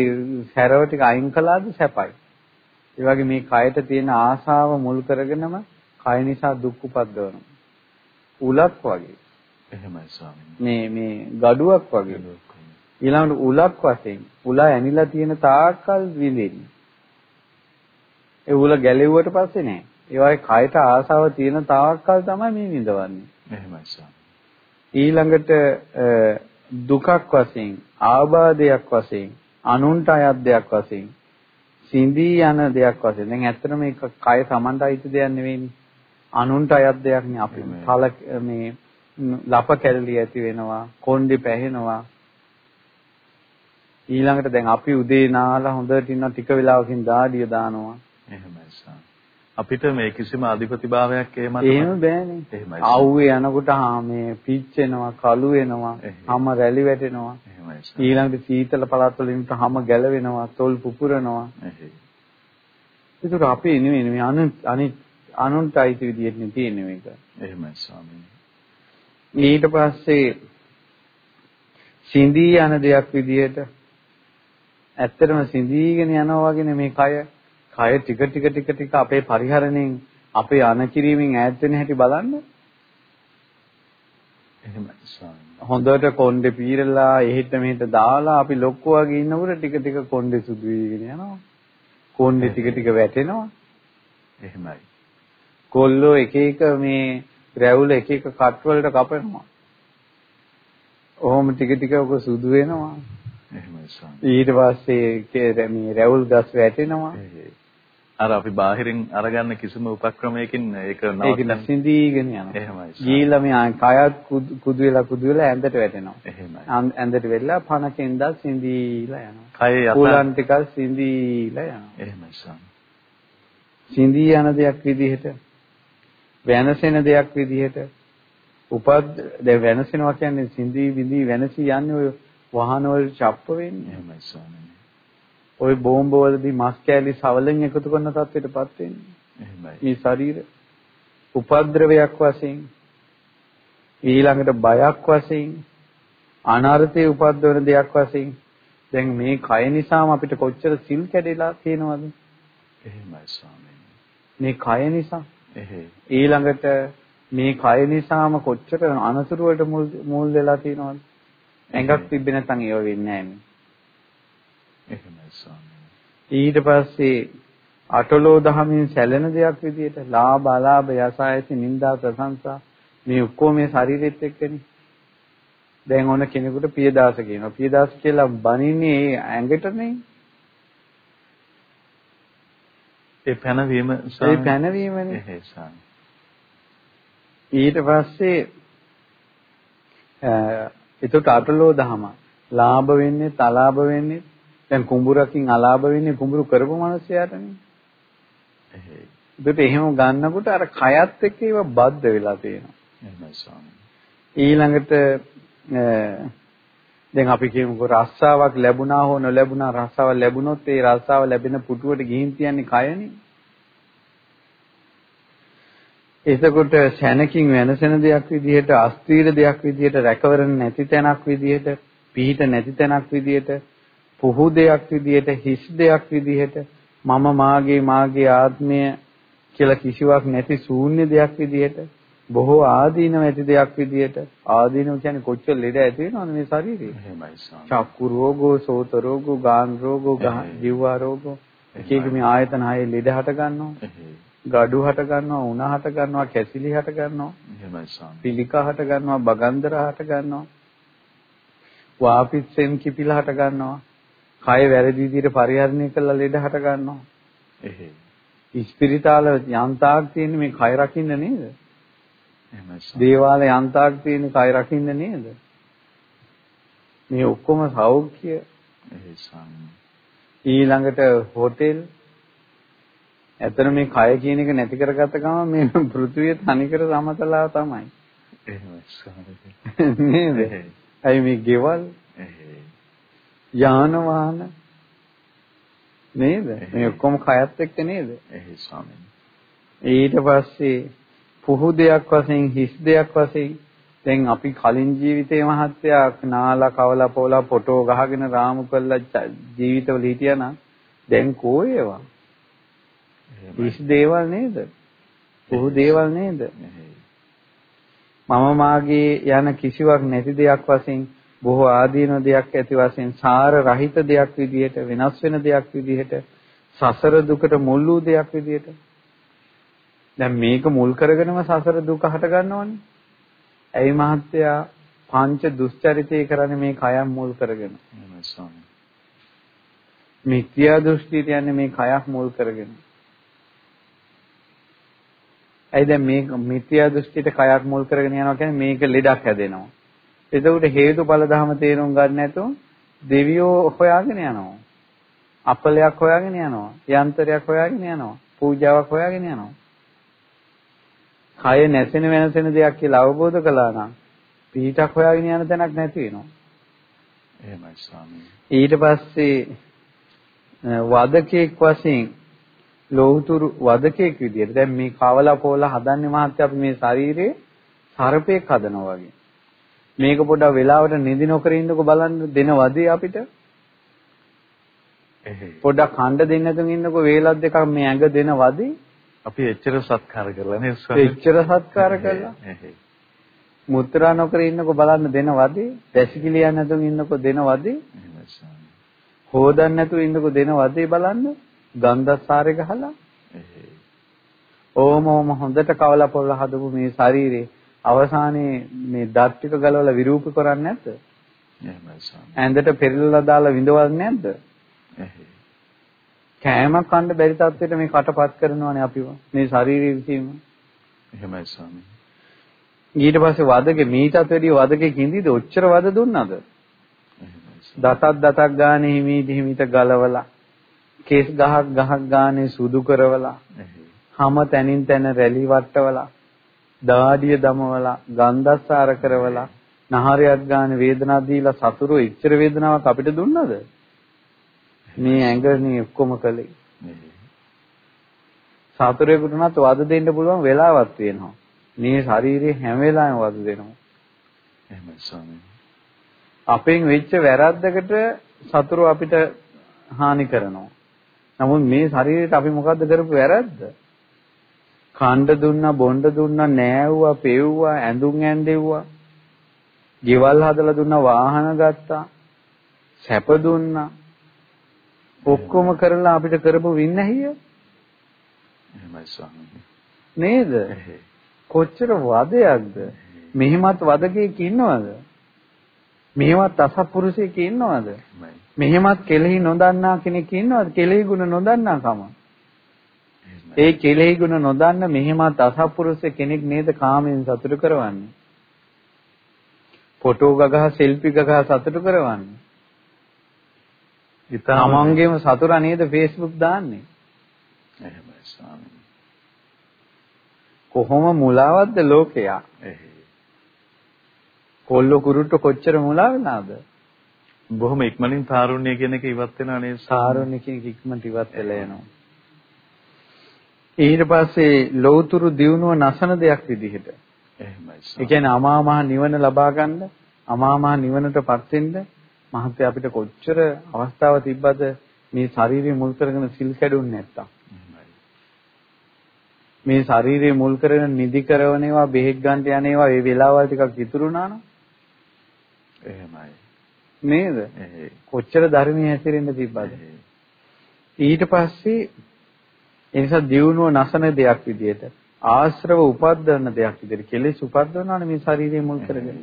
සැරව ටික අයින් කළාද සැපයි. ඒ වගේ මේ කයට තියෙන ආසාව මුල් කරගෙනම කය නිසා දුක් උපද්දවනවා. උලක් වගේ. එහෙමයි ස්වාමීනි. මේ මේ gaduwak වගේ. ඊළඟට උලක් වශයෙන් උලා ඇනිලා තියෙන තාක්කල් විඳින්නේ. ඒ උල ගැලෙව්වට පස්සේ නෑ. ඒවායේ කයට ආසාව තියෙන තාක්කල් තමයි මේ විඳවන්නේ. එහෙමයි සාම. ඊළඟට දුකක් වශයෙන් ආබාධයක් වශයෙන් අනුන්ට අයත් දෙයක් වශයෙන් සිඳී යන දෙයක් වශයෙන්. දැන් ඇත්තට මේක කය සමන්ට අයිති දෙයක් නෙවෙයිනේ. අනුන්ට අයත් දෙයක් නේ. අපි තල මේ ලප කැලලි ඇති වෙනවා කොණ්ඩේ පැහෙනවා. ඊළඟට දැන් අපි උදේ නාලා හොඳට ඉන්න ටික වෙලාවකින් දාඩිය දානවා. එහෙමයි සාම අපිට මේ කිසිම අධිපතිභාවයක් ඒ මත එහෙම බෑනේ. එහෙමයි. ආව්වේ යනකොට මේ පිච්චෙනවා, කළු වෙනවා, හැම රැලි වැටෙනවා. එහෙමයි. ඊළඟට සීතල පළාත් වලින් හැම ගැලවෙනවා, තොල් පුපුරනවා. එහෙයි. ඒක අපේ නෙවෙයි මේ අනු අනිත් අනුන්ට අයිති විදියට නේ තියෙන්නේ මේක. එහෙමයි ස්වාමීනි. ඊට පස්සේ සිඳී යන දෙයක් විදියට ඇත්තටම සිඳීගෙන යනවා වගේ මේ කය කය ටික ටික ටික ටික අපේ පරිහරණයෙන් අපේ අනකිරීමෙන් ඈත් වෙන හැටි බලන්න. එහෙමයි ස්වාමී. හොඳට කොණ්ඩේ පීරලා එහෙට මෙහෙට දාලා අපි ලොක්කෝ වගේ ඉන්නකොට ටික ටික කොණ්ඩේ සුදු වීගෙන යනවා. කොණ්ඩේ ටික ටික වැටෙනවා. එහෙමයි. කොල්ලෝ එක එක මේ රැවුල එක එක කට් වලට කපනවා. ඔහොම ටික ටික ඔක සුදු වෙනවා. එහෙමයි ස්වාමී. ඊට පස්සේ මේ රැවුල් ගස් වැටෙනවා. අර අපි බාහිරින් අරගන්න කිසිම උපක්‍රමයකින් ඒක නවතින ඒක සිඳීගෙන යනවා. එහෙමයි. ගිහිල්ලා මේ කයත් කුදු වෙලා කුදු වෙලා ඇඳට වැටෙනවා. එහෙමයි. ඇඳට වෙලා පණකෙන් දා සිඳීලා යනවා. කය යත කුලන් ටිකක් සිඳීලා යනවා. එහෙමයි සම්. සිඳී යන දෙයක් විදිහට වෙනසෙන දෙයක් විදිහට උපද දැන් වෙනසෙනවා කියන්නේ සිඳී විඳී වෙනසී යන්නේ ඔය වාහන වල ڇප්ප වෙන්නේ. එහෙමයි ස්වාමීනි. ওই බෝම්බ වලදී මස් කෑලි සවලෙන් එකතු කරන තත්ත්වයටපත් වෙන්නේ. එහෙමයි. මේ ශරීර උපද්‍රවයක් වශයෙන් ඊළඟට බයක් වශයෙන් අනර්ථයේ උපද්දවන දෙයක් වශයෙන් දැන් මේ කය නිසාම අපිට කොච්චර සිල් කැඩිලා තියෙනවද? එහෙමයි ස්වාමීනි. මේ කය නිසා. එහෙයි. ඊළඟට මේ කය නිසාම කොච්චර අනතුරු වලට මුල් වෙලා තියෙනවද? ඇඟක් තිබ්බේ නැත්නම් ඒව වෙන්නේ නැහැ. එහෙමයි ස්වාමීනි. ඊට පස්සේ අටලෝ දහමින් සැලෙන දෙයක් විදිහට ලාභ අලාභ යසායති නිന്ദා ප්‍රශංසා මේ ඔක්කොම මේ ශරීරෙත් එක්කනේ. දැන් ඕන කෙනෙකුට පියදාස කියනවා. පියදාස කියලා බනින්නේ ඇඟටනේ. ඒ පැනවීම ඒ පැනවීමනේ. ඊට පස්සේ එතකොට අටලෝ දහම ලාභ වෙන්නේ තලාභ වෙන්නේ දැන් කුඹුරකින් අලාභ වෙන්නේ කුඹුරු කරපු මිනිසයාටනේ. එහෙයි. ඒකට එහෙම ගන්නකොට අර කයත් එක්ක ඒව බද්ධ වෙලා තියෙනවා. එහෙමයි ස්වාමී. ඊළඟට දැන් අපි කියමුකෝ රස්සාවක් ලැබුණා හෝ නොලැබුණා රස්සාව ලැබුණොත් ඒ රස්සාව ලැබෙන පුටුවට ගිහින් තියන්නේ කයනේ. එතකොට සැනකින් වෙනසෙන දෙයක් විදිහට අස්තීර දෙයක් විදිහට රැකවරණ නැති තැනක් විදිහට පිහිට නැති තැනක් විදිහට පුහු දෙයක් විදිහට හිස් දෙයක් විදිහට මම මාගේ මාගේ ආත්මය කියලා කිසිවක් නැති ශූන්‍ය දෙයක් විදිහට බොහෝ ආදීනව ඇති දෙයක් විදිහට ආදීනව කියන්නේ කොච්චර ලෙඩ ඇති වෙනවද මේ ශරීරේ එහෙමයි. චක්කු රෝගෝ, සෝත රෝගෝ, ගාන රෝගෝ, ජීවා රෝගෝ එක එක මේ ආයතන හයේ ලෙඩ හට ගන්නවා. gadu හට ගන්නවා, උණ හට ගන්නවා, කැසිලි හට ගන්නවා. එහෙමයි සාම. පිළිකා හට ගන්නවා, බගන්දර හට ගන්නවා. වාපිත්සෙන් කිපිලා හට ගන්නවා. කය වැරදි විදිහට පරිහරණය කළා ලෙඩ හට ගන්නවා. එහෙයි. ඉස්පිරිතාල යන්තාක් තියෙන මේ කය රකින්න නේද? එහෙමයි. දේවාල යන්තාක් තියෙන කය රකින්න නේද? මේ ඔක්කොම සෞඛ්‍ය. ඊළඟට හෝටල් ඇත්තට මේ කය කියන එක නැති කරගත්ත ගමන් මේ පෘථිවිය තනිකර සමතලා තමයි. එහෙමයි. නේද? ඇයි මේ ගෙවල්? යාන වාහන නේද? මේ ඔක්කොම කයත් එක්ක නේද? එහේ ස්වාමීන්. ඊට පස්සේ පුහු දෙයක් වශයෙන් හිස් දෙයක් වශයෙන් දැන් අපි කලින් ජීවිතේ මහත්යා නාලා කවලා පොලා ෆොටෝ ගහගෙන රාමු කළා ජීවිතවල හිටියා නම් දැන් කෝ ඒවා? හිස් දේවල් නේද? පුහු දේවල් නේද? මම මාගේ යන කිසිවක් නැති දෙයක් වශයෙන් බොහෝ ආදීන දෙයක් ඇති වශයෙන් සාර රහිත දෙයක් විදිහට වෙනස් වෙන දෙයක් විදිහට සසර දුකට මුල් වූ දෙයක් විදිහට දැන් මේක මුල් කරගෙනම සසර දුක හට ගන්නවනේ. ඇයි මහත්තයා පංච දුස්චරිතය කරන්නේ මේ කයම් මුල් කරගෙන. මිත්‍යා දෘෂ්ටිය කියන්නේ මේ කයක් මුල් කරගෙන. ඇයි දැන් මේ මිත්‍යා දෘෂ්ටියට කයක් මුල් කරගෙන යනවා කියන්නේ මේක ලෙඩක් හැදෙනවා. එතකොට හේතුඵල ධම තේරුම් ගන්න නැතුව දෙවියෝ හොයාගෙන යනවා. අපලයක් හොයාගෙන යනවා. යන්ත්‍රයක් හොයාගෙන යනවා. පූජාවක් හොයාගෙන යනවා. කය නැසෙන වෙනසෙන දෙයක් කියලා අවබෝධ කළා නම් පිටක් හොයාගෙන යන තැනක් නැති වෙනවා. එහෙමයි ස්වාමී. ඊට පස්සේ වදකෙක් වශයෙන් ලෝතුරු වදකෙක් විදියට දැන් මේ කවලා පොවලා හදන්නේ මහත්ය අපි මේ ශරීරේ සර්පෙක් හදනවා වගේ. මේක පොඩ්ඩක් වෙලාවට නිදි නොකර ඉන්නකො බලන්න දෙන වදේ අපිට. පොඩ්ඩක් ඛණ්ඩ දෙන්න නැතුව ඉන්නකො වේලක් දෙකක් මේ ඇඟ දෙන වදේ. අපි එච්චර සත්කාර කරලා නේ එච්චර සත්කාර කළා. මුත්‍රා නොකර ඉන්නකො බලන්න දෙන වදේ, දැසිකිලියක් නැතුව ඉන්නකො දෙන වදේ. හොදන්න නැතුව ඉන්නකො දෙන වදේ බලන්න. ගන්ධස්සාරේ ගහලා. ඕම ඕම හොඳට කවලා පොල්ල හදපු මේ ශරීරේ අවසානයේ මේ දත් ටික ගලවලා විරූප කරන්නේ නැද්ද? එහෙමයි ස්වාමී. ඇඳට පෙරලලා දාලා විඳවන්නේ නැද්ද? කෑමක් කන්න බැරි තත්ත්වයට මේ කටපත් කරනවානේ අපිව. මේ ශාරීරික විසීම. එහෙමයි ස්වාමී. ඊට පස්සේ වදගේ මීටත් වැඩිය වදගේ කිඳිද ඔච්චර වද දුන්නද? දතක් දතක් ගානේ හිමීට හිමීට ගලවලා කේස් ගහක් ගහක් ගානේ සුදු කරවලා හැම තැනින් තැන රැලි වට්ටවලා දාඩිය දමවලා ගන්ධස්සාර කරවලා නහරයක් ගානේ වේදනාවක් දීලා සතුරු ඉච්ඡර වේදනාවක් අපිට දුන්නද? මේ ඇඟනේ ඔක්කොම කළේ. සතුරේකට උනත් වද දෙන්න පුළුවන් වෙලාවක් තියෙනවා. මේ ශරීරයේ හැම වෙලාවෙම වද දෙනවා. එහෙමයි ස්වාමී. අපෙන් වෙච්ච වැරද්දකට සතුරු අපිට හානි කරනවා. නමුත් මේ ශරීරයට අපි මොකද්ද කරපු වැරද්ද? කණ්ඩ දුන්නා, බොණ්ඩ දුන්නා, නෑවුවා, පෙව්වා, ඇඳුම් ඇඳෙව්වා. ගෙවල් හදලා දුන්නා, වාහන ගත්තා. සැප දුන්නා. ඔක්කොම කරලා අපිට කරපු වින්නැහිය එහෙමයි ස්වාමීනි. නේද? කොච්චර වදයක්ද? මෙහෙමත් වදකෙක් ඉන්නවද? මෙහෙමත් අසත්පුරුෂයෙක් ඉන්නවද? මෙහෙමත් කෙලෙහි නොදන්නා කෙනෙක් ඉන්නවද? කෙලෙහි ගුණ නොදන්නා කම ඒ කෙලෙහි ගුණ නොදන්න මෙහෙමත් අසත්පුරුෂ කෙනෙක් නේද කාමයෙන් සතුටු කරවන්නේ ෆොටෝ ගගහ සෙල්ෆි ගගහ සතුටු කරවන්නේ තමන්ගේම සතුරා නේද Facebook දාන්නේ? එහෙමයි ස්වාමීනි. කොහොම මුලාවක්ද ලෝකයා? කොල්ල කුරුට්ට කොච්චර මුලා වෙනවද? බොහොම ඉක්මනින් තාරුණ්‍ය කියන එක ඉවත් වෙනා නේද? තාරුණ්‍ය කියන එක ඉක්මනට ඉවත් වෙලා යනවා. ඊට පස්සේ ලෞතුරු දියුණුව නැසන දෙයක් විදිහට. එහෙමයි. ඒ කියන්නේ අමා මහ නිවන ලබා ගන්න, අමා මහ නිවනටපත් වෙන්න මහත්ය අපිට කොච්චර අවස්ථාව තිබ්බද මේ ශාරීරිය මුල් කරගෙන සිල් කැඩුන්නේ නැත්තම්. මේ ශාරීරිය මුල් කරගෙන නිදි කරන ඒවා බෙහෙත් ගන්න යන ඒවා ඒ වෙලාවල් ටිකක් ඉතුරුනා නම් එහෙමයි. නේද? කොච්චර ධර්මයේ හැසිරෙන්න තිබ්බද? ඊට පස්සේ ඒ නිසා දියුණුව නැසන දෙයක් විදිහට ආශ්‍රව උපද්දවන දෙයක් විදිහට කෙලෙස් උපද්දවනවානේ මේ ශාරීරිය මුල් කරගෙන.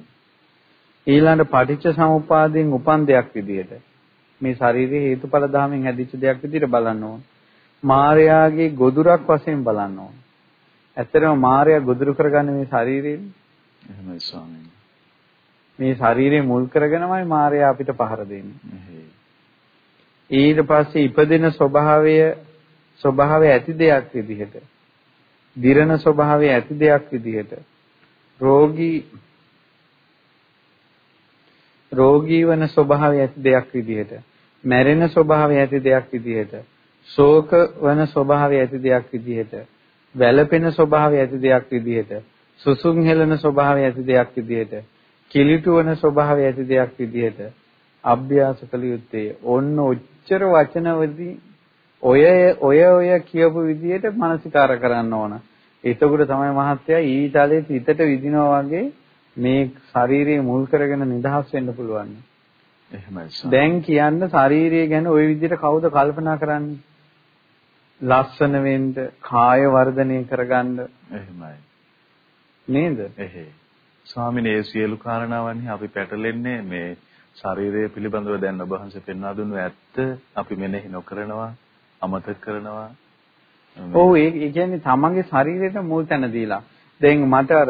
ඊළඟ පටිච්ච සමුප්පාදයෙන් උපන් දෙයක් විදිහට මේ ශරීරයේ හේතුඵල ධාමෙන් හැදිච්ච දෙයක් විදිහට බලන්න ඕන. මායාගේ ගොදුරක් වශයෙන් බලන්න ඕන. ඇත්තටම මායя ගොදුරු කරගන්නේ මේ ශරීරයෙන්. එහෙමයි ස්වාමීනි. මේ ශරීරය මුල් කරගෙනමයි මායя අපිට පහර දෙන්නේ. ඊට පස්සේ ඉපදෙන ස්වභාවය ස්වභාවය ඇති දෙයක් විදිහට. දිරණ ස්වභාවය ඇති දෙයක් විදිහට. රෝගී රෝගී වන ස්වභාවය ඇති දෙයක් විදිහට මැරෙන ස්වභාවය ඇති දෙයක් විදිහට ශෝක වන ස්වභාවය ඇති දෙයක් විදිහට වැළපෙන ස්වභාවය ඇති දෙයක් විදිහට සුසුම් හෙළන ස්වභාවය ඇති දෙයක් විදිහට කිලිටු වන ස්වභාවය ඇති දෙයක් විදිහට අභ්‍යාස කළ යුත්තේ ඔන්න ඔච්චර වචනවදී ඔය ඔය ඔය කියපු විදිහට මානසිකාර කරන්න ඕන. එතකොට තමයි මහත්තයා ඊටාලේ හිතට විදිනවා වගේ මේ ශාරීරිය මුල් කරගෙන නිදහස් වෙන්න පුළුවන්. එහෙමයි. දැන් කියන්න ශාරීරිය ගැන ওই විදිහට කවුද කල්පනා කරන්නේ? ලස්සන වෙන්න, කාය වර්ධනය කරගන්න. එහෙමයි. නේද? එහෙයි. ස්වාමිනේ මේ සියලු කාරණාවන් අපි පැටලෙන්නේ මේ ශරීරය පිළිබඳව දැන් ඔබ වහන්සේ පෙන්වා දුන්නු ඇත්ත අපි මෙනෙහි නොකරනවා අමතක කරනවා. ඔව් ඒ කියන්නේ තමන්ගේ ශරීරයට මුල් තැන දීලා. දැන් මට අර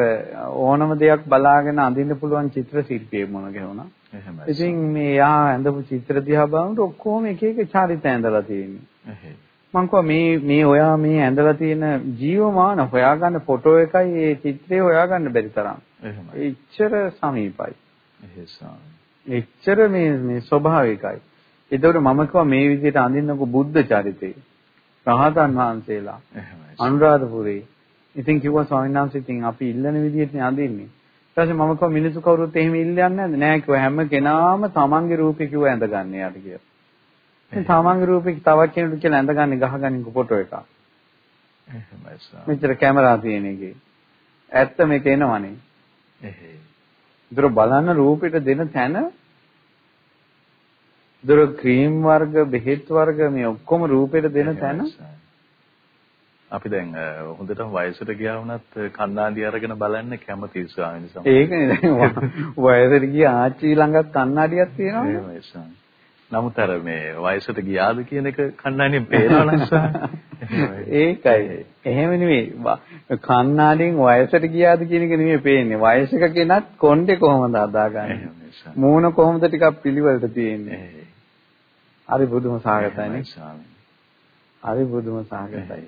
ඕනම දෙයක් බලාගෙන අඳින්න පුළුවන් චිත්‍ර ශිල්පියෙක් මොන ගැහුණා. එහෙමයි. ඉතින් මේ යා ඇඳපු චිත්‍ර දිහා බලනකොට ඔක්කොම එක එක චරිත ඇඳලා තියෙන්නේ. මං කිව්වා මේ මේ ඔයා මේ ඇඳලා තියෙන ජීවමාන හොයාගන්න ෆොටෝ එකයි ඒ චිත්‍රය හොයාගන්න බැරි තරම්. එහෙමයි. එච්චර සමීපයි. එහෙයි ස්වාමී. එච්චර මේ මේ ස්වභාවිකයි. ඒතකොට මම කිව්වා මේ විදිහට අඳින්නකො බුද්ධ චරිතේ. රහතන් වහන්සේලා. අනුරාධපුරේ. ඉතින් කිව්වා ස්වාමීන් වහන්සේ ඉතින් අපි ඉල්ලන විදිහට අඳින්නේ. ඊට පස්සේ මම කිව්වා මිනිස්සු කවුරුත් එහෙම ඉල්ලන්නේ නැද්ද? නෑ කිව්වා හැම කෙනාම තමන්ගේ රූපේ කිව්වා ඇඳගන්න යාට කියලා. ඉතින් තමන්ගේ රූපේ තවත් කෙනෙකුට කියලා ඇඳගන්නේ ගහගන්නේ ෆොටෝ එකක්. එහෙමයි ස්වාමී. මෙච්චර කැමරා තියෙන එකේ. ඇත්ත මේක එනවනේ. එහෙයි. ඒතර බලන්න රූපෙට දෙන තැන ඒතර ක්‍රීම් වර්ග බෙහෙත් වර්ග මේ ඔක්කොම රූපෙට දෙන තැන අපි දැන් හොඳටම වයසට ගියා වුණත් කණ්ණාඩි අරගෙන බලන්න කැමතියි ස්වාමීන් වහන්සේ. ඒකනේ දැන් වයසට ගිය ආච්චි ළඟත් කණ්ණාඩියක් තියෙනවා. නමුත් අර මේ වයසට ගියාද කියන එක කණ්ණාඩියෙන් පේනවා ඒකයි. එහෙම නෙවෙයි. කණ්ණාඩියෙන් වයසට ගියාද කියන එක නෙමෙයි පේන්නේ. වයසක කෙනත් කොණ්ඩේ කොහොමද හදාගන්නේ? මූණ කොහොමද ටිකක් පිළිවෙලට තියෙන්නේ? හරි බුදුම සාගතයිනේ. හරි බුදුම සාගතයි.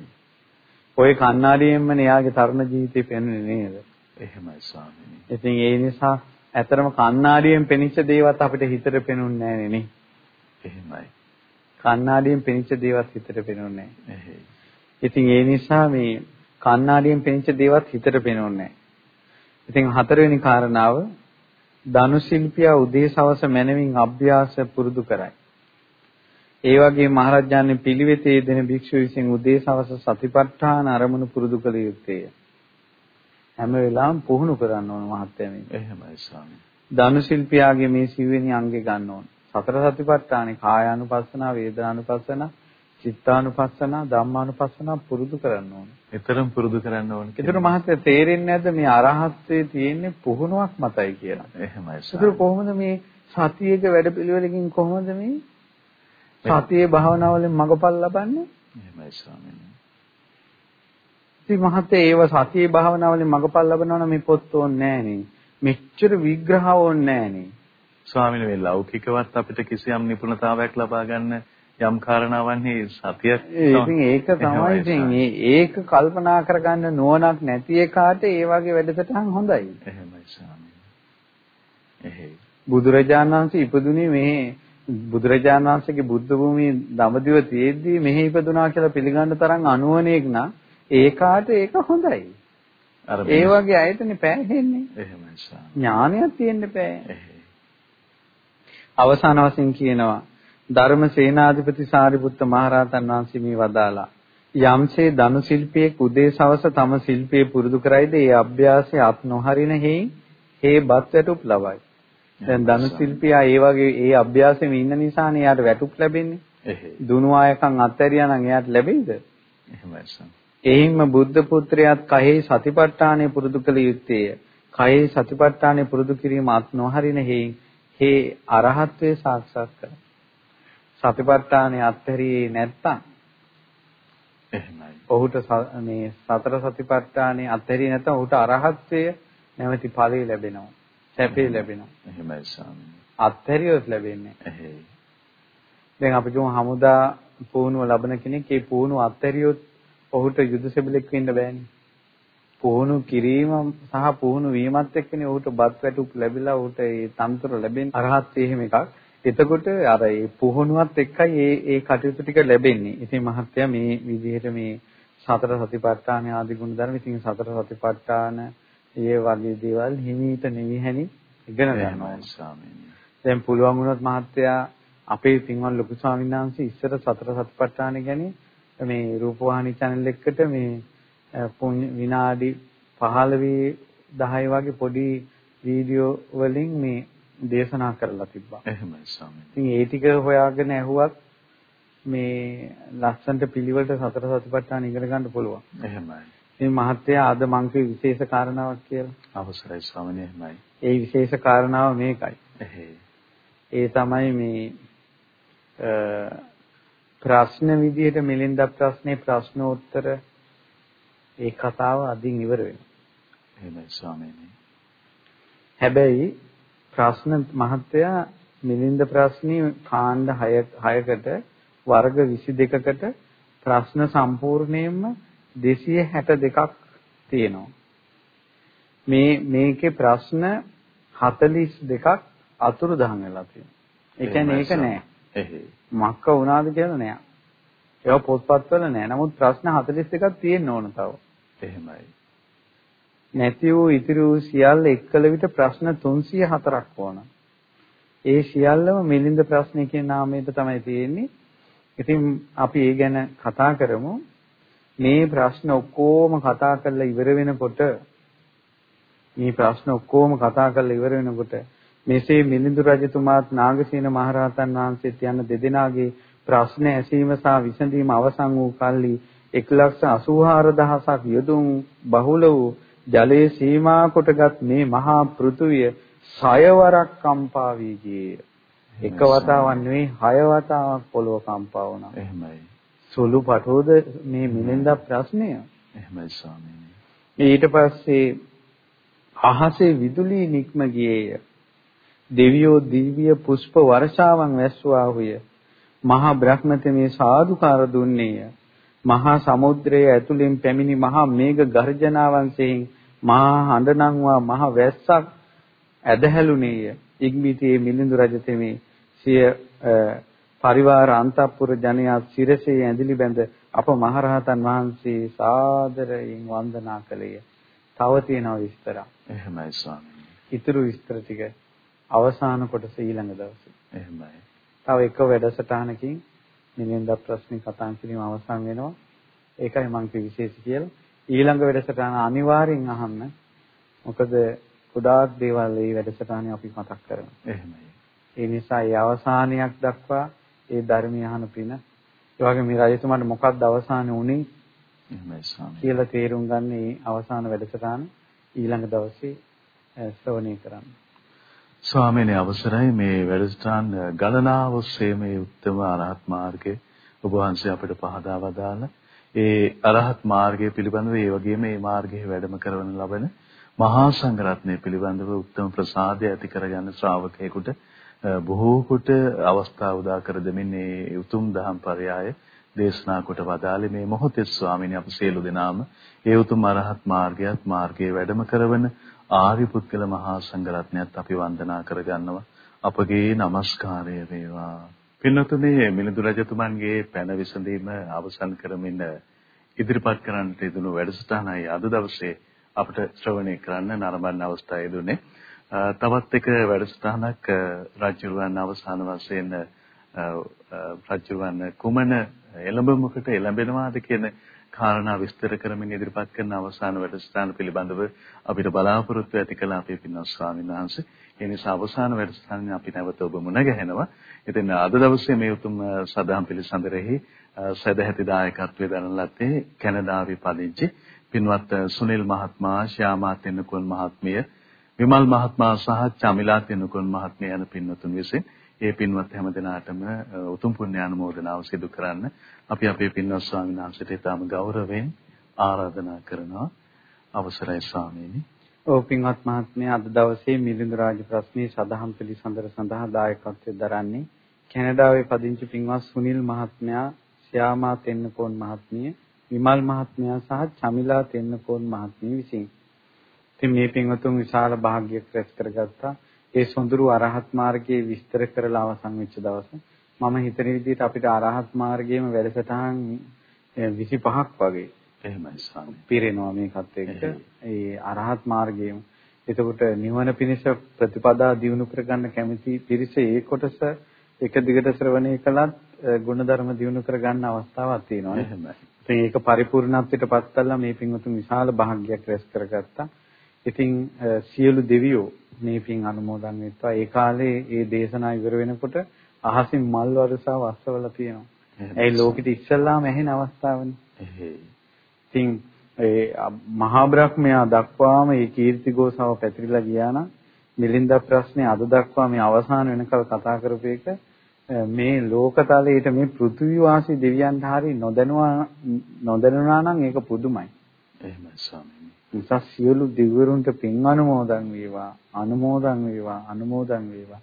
ওই කණ්ණාඩියෙන්ම න්යාගේ තරුණ ජීවිතේ පෙන්වන්නේ නේද? එහෙමයි ස්වාමීනි. ඉතින් ඒ නිසා ඇතරම කණ්ණාඩියෙන් පෙනිච්ච දේවත් අපිට හිතට පෙනුන්නේ නැහැ නේ. එහෙමයි. කණ්ණාඩියෙන් පෙනිච්ච දේවත් හිතට පෙනුන්නේ නැහැ. ඉතින් ඒ නිසා මේ කණ්ණාඩියෙන් පෙනිච්ච දේවත් හිතට පෙනුන්නේ. ඉතින් හතරවෙනි කාරණාව ධනු ශිල්පියා උදේ සවස මැනවින් අභ්‍යාස පුරුදු කරයි. ඒ වගේ මහරජාණන් පිළිවෙතේ දෙන භික්ෂු විසින් උදේ සවස සතිපට්ඨාන අරමුණු පුරුදු කළ යුත්තේය. හැම වෙලාවෙම පුහුණු කරන්න ඕන මහත්මයා මේ. එහෙමයි ස්වාමී. ධනු ශිල්පියාගේ මේ සිව්වෙනි අංගේ ගන්න ඕන. සතර සතිපට්ඨානේ කායානුපස්සනා, වේදනානුපස්සනා, චිත්තානුපස්සනා, ධම්මානුපස්සනා පුරුදු කරන්න ඕන. ඊතරම් පුරුදු කරන්න ඕන. ඒතර මහත්මයා තේරෙන්නේ නැද්ද මේ අරහත්ත්වයේ තියෙන්නේ පුහුණුවක් මතයි කියලා. එහෙමයි. ඒතර කොහොමද මේ සතියේක වැඩපිළිවෙලකින් කොහොමද මේ සතියේ භාවනාවලින් මඟපල් ලබන්නේ? එහෙමයි ස්වාමීනි. ඉතින් මහත්තයා ඒව සතියේ භාවනාවලින් මඟපල් ලබනවා නම් මේ පොත් ඕනේ නෑනේ. මෙච්චර විග්‍රහ ඕනේ නෑනේ. ස්වාමීනි මේ ලෞකිකවත් අපිට කිසියම් නිපුණතාවයක් ලබා ගන්න යම් කාරණාවන්හි සතියක් ඉතින් ඒක තමයි ඉතින් ඒක කල්පනා කරගන්න නුවණක් නැති එකාට ඒ වගේ වැඩසටහන් හොඳයි. එහෙමයි ස්වාමීනි. එහෙයි. බුදුරජාණන් වහන්සේ ඉපදුනේ මේ බුදුරජාණන් වහන්සේගේ බුද්ධ භූමියේ දඹදිව තියෙද්දි මෙහි ඉපදුනා කියලා පිළිගන්න තරම් අනුවණේක් නා ඒකාට ඒක හොඳයි. ඒ වගේ අයතනේ පෑහෙන්නේ. එහෙමයි සාම. ඥානයක් තියෙන්න බෑ. අවසාන වශයෙන් කියනවා ධර්ම සේනාධිපති සාරිපුත්ත මහරහතන් වහන්සේ මේ වදාලා යම්සේ ධනු ශිල්පියෙක් උදේ සවස තම ශිල්පයේ පුරුදු කරයිද ඒ අභ්‍යාසය අත් නොහරින හේයි හේ බත් වැටුප් ලබයි. දැන් ධනු ශිල්පියා ඒ වගේ ඒ අභ්‍යාසෙම ඉන්න නිසානේ එයාට වැටුප් ලැබෙන්නේ. එහෙයි. දුනු ආයකම් අත්හැරියා නම් එයාට ලැබෙයිද? එහෙමයි සම්. එහිම බුද්ධ පුත්‍රයාත් කයෙහි සතිපට්ඨානය පුරුදු කළ යුත්තේය. කයෙහි සතිපට්ඨානය පුරුදු කිරීම අත් නොහරින හේයි හේ අරහත්වේ සාක්ෂාත් කර. සතිපට්ඨානය අත්හැරියේ නැත්තම් එහෙමයි. ඔහුට මේ සතර සතිපට්ඨානය අත්හැරියේ නැත්නම් ඔහුට අරහත්ත්වය නැවති ඵලෙ ලැබෙනවා. සැපේ ලැබෙනවා. එහෙමයි ස්වාමීනි. අත්හැරියොත් ලැබෙන්නේ. එහෙයි. දැන් අපි කියමු හමුදා පුහුණුව ලබන කෙනෙක් ඒ පුහුණුව අත්හැරියොත් ඔහුට යුද සෙබලෙක් වෙන්න බෑනේ. පුහුණු කිරීම සහ පුහුණු වීමත් එක්කනේ ඔහුට බත් වැටුප් ලැබිලා ඔහුට ඒ තන්ත්‍ර ලැබෙන්නේ. අරහත් එහෙම එකක්. එතකොට අර ඒ පුහුණුවත් එක්කයි ඒ ඒ කටයුතු ටික ලැබෙන්නේ. ඉතින් මහත්තයා මේ විදිහට මේ සතර සතිපට්ඨාන ආදී ගුණ ධර්ම ඉතින් සතර සතිපට්ඨාන ඒ වගේ දේවල් හිමීට නිවිහැනි ඉගෙන ගන්නවා ස්වාමීනි. දැන් පුළුවන් වුණොත් මහත්තයා අපේ පින්වත් ලොකු ස්වාමීන් වහන්සේ ඉස්සර සතර සතිපට්ඨාන ගැන මේ රූපවාහිනී channel එකකට මේ විනාඩි 15 10 වගේ පොඩි වීඩියෝ වලින් මේ දේශනා කරලා තිබ්බා. එහෙමයි ස්වාමීනි. ඉතින් ඒ ටික හොයාගෙන ඇහුවත් මේ ලස්සන්ට පිළිවෙලට සතර සතිපට්ඨාන ඉගෙන ගන්න පුළුවන්. එහෙමයි. මේ මහත්තයා අද මං කිය විශේෂ කාරණාවක් කියලා. අවසරයි ස්වාමීනි එහෙමයි. ඒ විශේෂ කාරණාව මේකයි. ඒ තමයි මේ ප්‍රශ්න විදියට මිලින්ද ප්‍රශ්නේ ප්‍රශ්නෝත්තර ඒ කතාව අදින් ඉවර වෙනවා. එහෙමයි ස්වාමීනි. හැබැයි ප්‍රශ්න මහත්තයා මිලින්ද ප්‍රශ්නේ කාණ්ඩ 6කට වර්ග 22කට ප්‍රශ්න සම්පූර්ණයෙන්ම 262ක් තියෙනවා. මේ මේකේ ප්‍රශ්න 42ක් අතුරුදහන් වෙලා තියෙනවා. ඒ කියන්නේ ඒක නෑ. එහේ. මක්ක වුණාද කියලා නෑ. ඒවා පොත්පත්වල නෑ. නමුත් ප්‍රශ්න 42ක් තියෙන්න ඕන තව. එහෙමයි. නැති වූ ඉතිරි වූ සියල්ල එක්කල විට ප්‍රශ්න 304ක් ඕන. ඒ සියල්ලම මිලින්ද ප්‍රශ්න කියන නාමයට තමයි තියෙන්නේ. ඉතින් අපි ඒ ගැන කතා කරමු. මේ ප්‍රශ්න ඔක්කොම කතා කරලා ඉවර වෙනකොට මේ ප්‍රශ්න ඔක්කොම කතා කරලා ඉවර වෙනකොට මෙසේ මිලිඳු රජතුමාත් නාගසේන මහරහතන් වහන්සේත් යන දෙදෙනාගේ ප්‍රශ්න ඇසීම සහ විසඳීම අවසන් වූ කල්ලි 184000ක් යොදුන් බහුල වූ ජලයේ සීමා කොටගත් මේ මහා පෘථුවිය සයවරක් කම්පා වී ගියේ. එක වතාවක් නෙවෙයි හය වතාවක් පොළොව කම්පා වුණා. එහෙමයි. සුළු පටෝද මේ මිලින්ද ප්‍රශ්නය. එහෙමයි ස්වාමීනි. ඊට පස්සේ අහසේ විදුලි නික්ම ගියේය. දෙවියෝ දිව්‍ය පුෂ්ප වර්ෂාවන් වැස්සුවාහුය. මහා බ්‍රහ්මතමේ සාදුකාර දුන්නේය. මහා සමුද්‍රයේ ඇතුළෙන් පැමිණි මහා මේඝ ගර්ජනාවන්සෙන් මහා හඬනන්වා මහා වැස්සක් ඇදහැළුණේය. ඉක්බිතියේ මිලිඳු රජතෙමේ සිය පරිවාර අන්තපුර ජනයා සිරසේ ඇඳිලි බැඳ අප මහරහතන් වහන්සේ සාදරයෙන් වන්දනා කළේය. තව තියෙනවා විස්තර. එහෙමයි ස්වාමීනි. ඊතුරු විස්තර ටික අවසාන කොටස ඊළඟ දවසේ. එහෙමයි. තව එක වැඩසටහනකින් නිලෙන්ද ප්‍රශ්න කතා කිරීම අවසන් වෙනවා. ඒකයි මම විශේෂ කියලා. ඊළඟ වැඩසටහන අනිවාර්යෙන් අහන්න. මොකද ගොඩාක් දේවල් මේ වැඩසටහනේ අපි මතක් කරනවා. එහෙමයි. ඒ නිසා ඒ අවසානයක් දක්වා ඒ ධර්මය අහන පින ඒ වගේ මේ රජතුමාට මොකක්ද අවසානේ උනේ එහෙමයි ස්වාමී. කියලා තේරුම් ගන්න මේ අවසාන වැඩසටහන ඊළඟ දවසේ ශ්‍රවණය කරන්න. ස්වාමීන් අවසරයි මේ වැඩසටහන් ගණනාව ඔස්සේ මේ උත්තම අරහත් මාර්ගයේ ඔබ වහන්සේ අපිට පහදා වදාළ ඒ අරහත් මාර්ගය පිළිබඳව ඒ වගේම මේ මාර්ගයේ වැඩම කරවන ලබන මහා සංඝරත්නය පිළිබඳව උත්තම ප්‍රසාදය ඇති කරගන්න ශ්‍රාවකයෙකුට බොහෝ කොට අවස්ථාව උදා කර දෙමින් මේ උතුම් දහම් පරයය දේශනා කොට වදාළේ මේ මොහොතේ ස්වාමීන් අප සියලු දෙනාම. ඒ උතුම් අරහත් මාර්ගයත් මාර්ගයේ වැඩම කරවන ආර්ය පුද්ගල මහා සංඝරත්නයත් අපි වන්දනා කරගන්නවා. අපගේ নমස්කාරය වේවා. පින්නතුනේ මිලිඳු රජතුමන්ගේ පැන විසඳීම අවසන් කරමින් ඉදිරිපත් කරන්නට යෙදුණු වැඩසටහනයි අද දවසේ අපිට ශ්‍රවණය කරන්න නරඹන්න අවස්ථාව දුන්නේ තවත් එක වැඩසටහනක් රාජ්‍යරුවන් අවසාන වශයෙන් රාජ්‍යරුවන් කුමන එළඹමුකට එළඹෙනවාද කියන කාරණා විස්තර කරමින් ඉදිරිපත් කරන අවසාන වැඩසටහන පිළිබඳව අපිට බලාපොරොත්තු ඇති කළ අපේ පින්වත් ස්වාමීන් වහන්සේ. ඒ නිසා අවසාන වැඩසටහනේ අපි නැවත ඔබ මුණ ගැහෙනවා. ඉතින් අද දවසේ මේ උතුම් සදාම් පිළිසඳරෙහි සදැහැති දායකත්වයේ දරන ලත්තේ කැනඩාවේ පදිංචි පින්වත් සුනිල් මහත්මයා, ශ්‍යාමා තෙන්නකෝන් මහත්මිය විමල් මහත්මයා සහ චමිලා තෙන්නකොන් මහත්මිය යන පින්වතුන් විසින් ඒ පින්වත් හැම දිනාටම උතුම් පුණ්‍ය අනුමෝදනාව සිදු කරන්න අපි අපේ පින්වත් ස්වාමීන් වහන්සේට ඊටම ගෞරවයෙන් ආරාධනා කරනවා අවසරයි ස්වාමීනි. ඔව් පින්වත් මහත්මයා අද දවසේ මිලිඳු රාජ ප්‍රශ්නයේ සදහම් පිළිසඳර සඳහා දායකත්වයෙන් දරන්නේ කැනඩාවේ පදිංචි පින්වත් සුනිල් මහත්මයා, ශ්‍යාමා තෙන්නකෝන් මහත්මිය, විමල් මහත්මයා සහ චමිලා තෙන්නකෝන් මහත්මිය විසින් ඉතින් මේ පින්වතුන් විශාල භාග්‍යයක් රැස් කරගත්තා. ඒ සොඳුරු අරහත් මාර්ගයේ විස්තර කරලා අවසන් වෙච්ච දවස. මම හිතන විදිහට අපිට අරහත් මාර්ගයේම වැඩසටහන් 25ක් වගේ එහෙමයි ස්වාමී. පිරෙනවා මේකත් එක්ක. ඒ අරහත් මාර්ගයේම. එතකොට නිවන පිණිස ප්‍රතිපදා දියුණු කරගන්න කැමති පිරිස ඒ කොටස එක දිගට ශ්‍රවණය කළත් ගුණධර්ම දියුණු කරගන්න අවස්ථාවක් තියෙනවා. එහෙමයි. ඉතින් ඒක පරිපූර්ණත්වයට පත් කළා මේ පින්වතුන් විශාල භාග්‍යයක් රැස් කරගත්තා. ඉතින් සියලු දෙවියෝ මේ පින් අනුමෝදන් වෙත්වා. ඒ කාලේ ඒ දේශනා ඉවර වෙනකොට අහසින් මල් වර්ෂාව අස්වල තියෙනවා. ඒ ලෝකෙට ඉස්සල්ලාම ඇහෙන අවස්ථාවනේ. ඉතින් ඒ මහා බ්‍රහ්මයා දක්වාම මේ කීර්ති ගෝසාව පැතිරිලා ගියා නම් මිලින්ද ප්‍රශ්නේ අද දක්වා මේ අවසාන වෙනකල් කතා කරපු එක මේ ලෝකතලයේට මේ පෘථිවි වාසී දෙවියන්ට හරි නොදැනුවා නොදැනුණා නම් ඒක පුදුමයි. එහෙමයි ස්වාමීනි. නිසා සියලු දිව්‍යරුන්ට පින් අනුමෝදන් වේවා අනුමෝදන් වේවා අනුමෝදන් වේවා.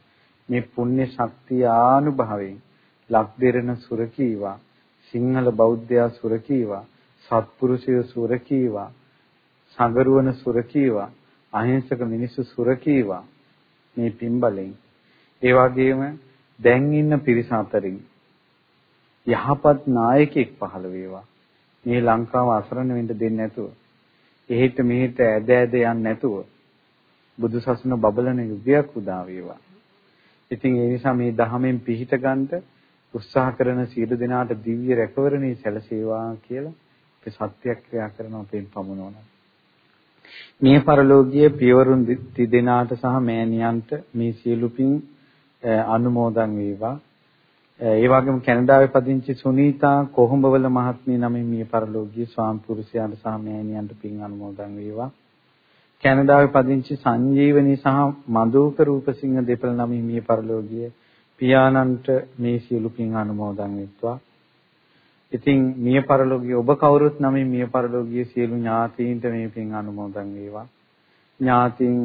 මේ පුණ්‍ය ශක්තිය ආනුභවයෙන් ලක්දෙරණ සුරකීවා සිංහල බෞද්ධයා සුරකීවා සත්පුරුෂය සුරකීවා සංගරුවන සුරකීවා අහිංසක මිනිස්සු සුරකීවා මේ පින්බලෙන් ඒ වගේම දැන් ඉන්න පිරිස අතරින් යහපත් නායකයෙක් පහළ වේවා. මේ ලංකාව අසරණ වෙන්න දෙන්නේ නැතුව. එහෙට මෙහෙට ඇද ඇද යන්නේ නැතුව බුදු සසුන බබලන යුගයක් උදා වේවා. ඉතින් ඒ නිසා මේ ධහමෙන් පිහිට ගන්නට උත්සාහ කරන සියලු දෙනාට දිව්‍ය රැකවරණේ සැලසේවා කියලා අපි සත්‍යක්‍රියා කරන අපෙන් පමුණවනවා. මේ පරලෝකීය පියවරුන් තිදෙනාට සහ මෑණියන්ට මේ සියලු පින් අනුමෝදන් වේවා. ඒ වගේම කැනඩාවේ පදිංචි සුනීතා කොහොඹවල මහත්මිය නමින් මිය පරලෝකීය ස්වාම පුරුෂයාට සහ මෑණියන්ට පින් අනුමෝදන් වේවා. කැනඩාවේ පදිංචි සංජීවනී සහ මధుක රූපසිංහ දෙපළ නමින් මිය පරලෝකීය පියාණන්ට මේ සියලු පින් අනුමෝදන් වෙත්වා. ඉතින් මිය පරලෝකීය ඔබ කවුරුත් නමින් මිය පරලෝකීය සියලු ඥාතීන්ට මේ පින් අනුමෝදන් වේවා. ඥාතීන්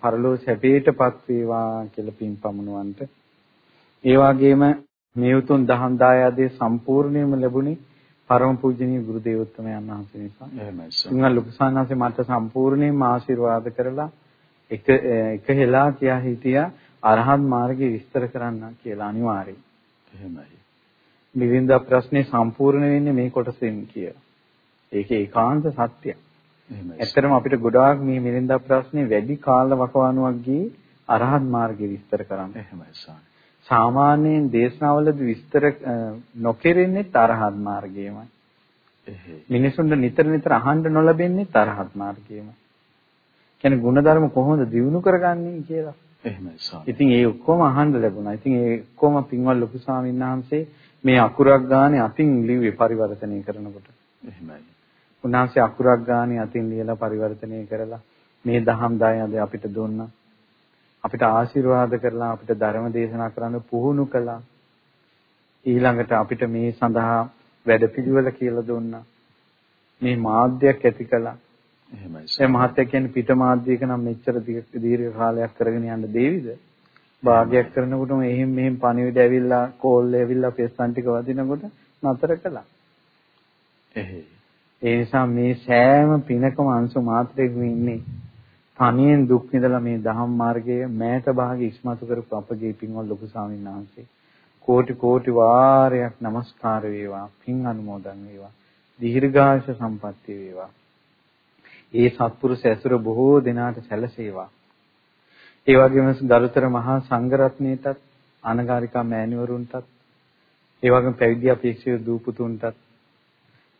පරලෝ සැපේටපත් වේවා කියලා පින් පමුණවන්ට. ඒ වගේම මේ උතුම් දහම් දායාදේ සම්පූර්ණයෙන්ම ලැබුණේ පරම පූජනීය ගුරු දේවෝත්තමයන් වහන්සේ නිසා. එහෙමයි සර්. ඉංගල ලොකු සාන්නාසේ මට සම්පූර්ණයෙන්ම ආශිර්වාද කරලා එක එක හෙලා කියා හිටියා අරහත් මාර්ගය විස්තර කරන්න කියලා අනිවාර්යයෙන්. එහෙමයි. මිලින්ද ප්‍රශ්නේ සම්පූර්ණ වෙන්නේ මේ කොටසෙන් කියලා. ඒක ඒකාන්ත සත්‍යයක්. එහෙමයි. ඇත්තටම අපිට ගොඩාක් මේ මිලින්ද ප්‍රශ්නේ වැඩි කාල වකවානුවක් ගියේ අරහත් මාර්ගය විස්තර කරන්න. එහෙමයි සාරා. සාමාන්‍යයෙන් දේශනාවලදී විස්තර නොකෙරෙන්නේ තරහත් මාර්ගයමයි. මිනිසුන්ට නිතර නිතර අහන්න නොලැබෙන්නේ තරහත් මාර්ගයමයි. කියන්නේ ಗುಣධර්ම කොහොමද දියුණු කරගන්නේ කියලා. එහෙමයි සාමි. ඉතින් ඒ ඔක්කොම අහන්න ලැබුණා. ඉතින් ඒ ඔක්කොම පින්වත් ලොකු ස්වාමීන් වහන්සේ මේ අකුරක් ගානේ අතින් ලිව්වේ පරිවර්තනය කරනකොට. එහෙමයි. උන්වහන්සේ අකුරක් ගානේ අතින් ලියලා පරිවර්තනය කරලා මේ දහම් දායද අපිට දුන්නා. අපිට ආශිර්වාද කරලා අපිට ධර්ම දේශනා කරන්න පුහුණු කළා. ඊළඟට අපිට මේ සඳහා වැඩපිළිවෙල කියලා දුන්නා. මේ මාධ්‍යයක් ඇති කළා. එහෙමයි. ඒ මහත්ය කියන්නේ පිට මාධ්‍යයක නම් මෙච්චර දීර්ඝ කාලයක් කරගෙන යන්න දෙවිද? භාගයක් කරනකොටම එහෙම මෙහෙම පණිවිඩ ඇවිල්ලා කෝල් ඇවිල්ලා පෙස්සන් ටික වදිනකොට නතර කළා. එහෙයි. ඒ නිසා මේ සෑම පිනකම අංශු මාත්‍රයකින් ඉන්නේ තනියෙන් දුක් විඳලා මේ දහම් මාර්ගයේ මෑත භාගයේ ඉස්මතු කරපු අපගේ පින්වත් ලොකු ස්වාමීන් වහන්සේ. කෝටි කෝටි වාරයක් নমස්කාර වේවා පින් අනුමෝදන් වේවා දීර්ඝාෂ සම්පන්නිය වේවා. ඒ සත්පුරුෂ ඇසුර බොහෝ දිනාට සැලසේවා. ඒ වගේම ගරුතර මහා සංඝරත්නයටත් අනගාരികා මෑණිවරුන්ටත් ඒ වගේම පැවිදි අපේක්ෂිත දූපුතුන්ටත්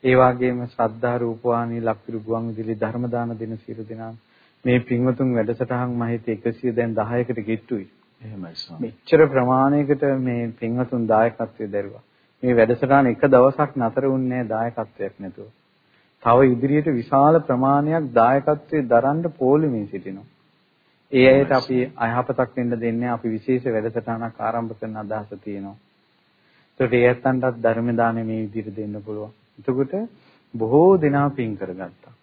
ඒ වගේම ශ්‍රද්ධා රූපවාහිනී ලක්විරු ගුවන් විදුලි ධර්ම දාන දෙන සියලු දෙනාට මේ පින්වතුන් වැඩසටහන් මම හිතේ 100 දැන් 10කට ගෙට්ටුයි. එහෙමයි ස්වාමී. මෙච්චර ප්‍රමාණයකට මේ පින්වතුන් දායකත්වයේ දරුවා. මේ වැඩසටහන එක දවසක් නතර වුණේ දායකත්වයක් නැතුව. තව ඉදිරියට විශාල ප්‍රමාණයක් දායකත්වයේ දරන්න පොලිමේ සිටිනවා. ඒ අයට අපි අයහපතක් වෙන්න දෙන්නේ අපි විශේෂ වැඩසටහනක් ආරම්භ කරන අදහස තියෙනවා. ඒකට ඒ ඇත්තන්ටත් ධර්ම දාණය මේ විදිහට දෙන්න පුළුවන්. එතකොට බොහෝ දෙනා පින් කරගත්තා.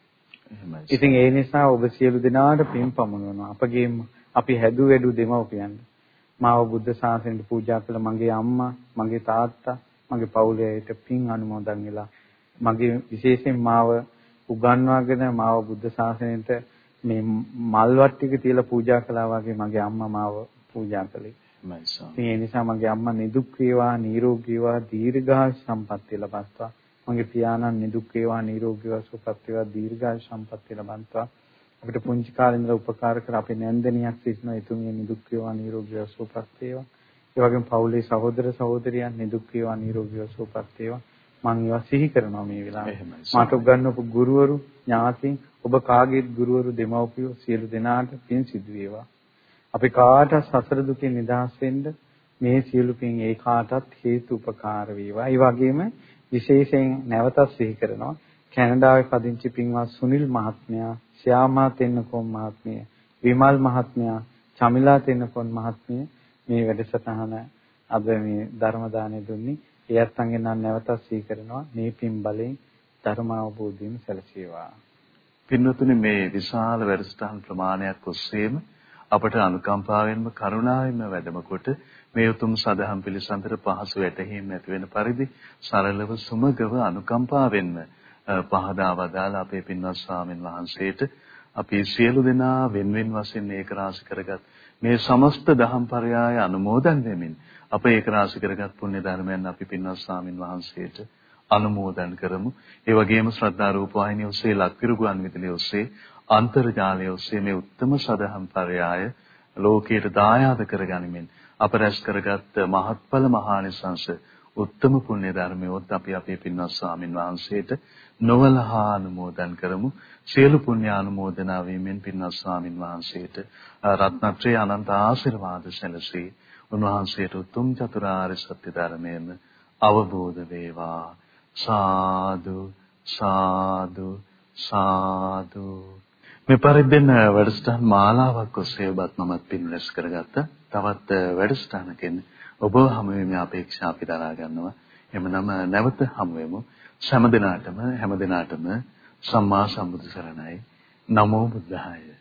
ඉතින් ඒ නිසා ඔබ සියලු දෙනාට පින් පමුණවනවා. අපගේ අපි හැදු වැඩු දෙමව්පියන්. මාව බුද්ධ ශාසනයට පූජා කළ මගේ අම්මා, මගේ තාත්තා, මගේ පවුලේ අයට පින් අනුමෝදන් වෙලා මගේ විශේෂයෙන් මාව උගන්වාගෙන මාව බුද්ධ ශාසනයට මේ මල් වට්ටික තියලා පූජා කළා වගේ මගේ අම්මා මාව පූජා කළේ. ඒ නිසා මගේ අම්මා නිදුක් වේවා, නිරෝගී වේවා, දීර්ඝායු සම්පන්නිය ලබත්වා. මගේ පියාණන් නිදුක් වේවා නිරෝගී වේවා සුවපත් වේවා දීර්ඝායු සම්පන්නිය ලබන්තා අපිට පුංචි කාලේ ඉඳලා උපකාර කර අපේ නැන්දනියක් සිටින එතුමිය නිදුක් වේවා නිරෝගී වේවා සුවපත් වේවා. ඒ වගේම පවුලේ සහෝදර සහෝදරියන් නිදුක් වේවා නිරෝගී වේවා සුවපත් වේවා. මම ඒවා සිහි කරනවා මේ වෙලාවේ. මට උගන්වපු ගුරුවරු ඥාතීන් ඔබ කාගේත් ගුරුවරු දෙමව්පියෝ සියලු දෙනාට පින් සිදු වේවා. අපි කාට සසර දුකෙන් නිදහස් වෙන්න මේ සියලු පින් ඒකාටත් හේතු උපකාර වේවා. ඒ වගේම විශේෂයෙන් නැවතත් සිහි කරනවා කැනඩාවේ පදිංචි පින්වත් සුනිල් මහත්මයා, ශ්‍යාමා තෙන්නකෝන් මහත්මිය, විමල් මහත්මයා, චමිලා තෙන්නකෝන් මහත්මිය මේ වැඩසටහන අද මේ ධර්ම දාණය දුන්නේ. ඒ අත්ංගෙන් නම් නැවතත් සිහි කරනවා මේ පින් බලෙන් ධර්ම අවබෝධයෙන් සැලසේවා. පින්වතුනි මේ විශාල වැඩසටහන් ප්‍රමාණයක් ඔස්සේම අපට අනුකම්පාවෙන්ම කරුණාවෙන්ම වැඩම කොට මේ උතුම් සදහම් පිළිසඳර පහසු වැටහීම් ඇති වෙන පරිදි සරලව සුමගව අනුකම්පාවෙන්ම පහදා වදාලා අපේ පින්වත් ස්වාමින් වහන්සේට අපි සියලු දෙනා වෙන්වෙන් වශයෙන් ඒක රාශි කරගත් මේ සමස්ත දහම් පරයාය අනුමෝදන් වෙමින් අප ඒක රාශි කරගත් පුණ්‍ය ධර්මයන් අපි පින්වත් ස්වාමින් වහන්සේට අනුමෝදන් කරමු. ඒ වගේම ශ්‍රද්ධා රූප වාහිනිය ඔස්සේ ලක්විරු ගුවන් විදුලිය ඔස්සේ අන්තර්ජාලය ඔස්සේ මේ උත්තම සදහම් පරයාය ලෝකයට දායාද කරගනිමින් අප රැස් කරගත් මහත්ඵල මහානිසංස උත්තම පුණ්‍ය ධර්මියොත් අපි අපේ පින්වත් ස්වාමින් වහන්සේට නොවලහා අනුමෝදන් කරමු. සියලු පුණ්‍ය අනුමෝදනා වීමෙන් පින්වත් ස්වාමින් වහන්සේට රත්නත්‍රයේ අනන්ත ආශිර්වාද සැලසී. උන්වහන්සේට උතුම් චතුරාර්ය සත්‍ය ධර්මයෙන් අවබෝධ වේවා. සාදු සාදු සාදු. මේ පරිද්දෙන් වැඩසටහන් මාලාවක් ඔස්සේ ඔබත් මමත් පින් රැස් කරගත්තා. තවත් වැඩසටහනකින් ඔබ හමු වීමේ අපේක්ෂා අපි දරා ගන්නවා. එමනම් නැවත හමු වෙමු. හැම දිනාටම හැම දිනාටම සම්මා සම්බුදු සරණයි. නමෝ බුද්ධාය.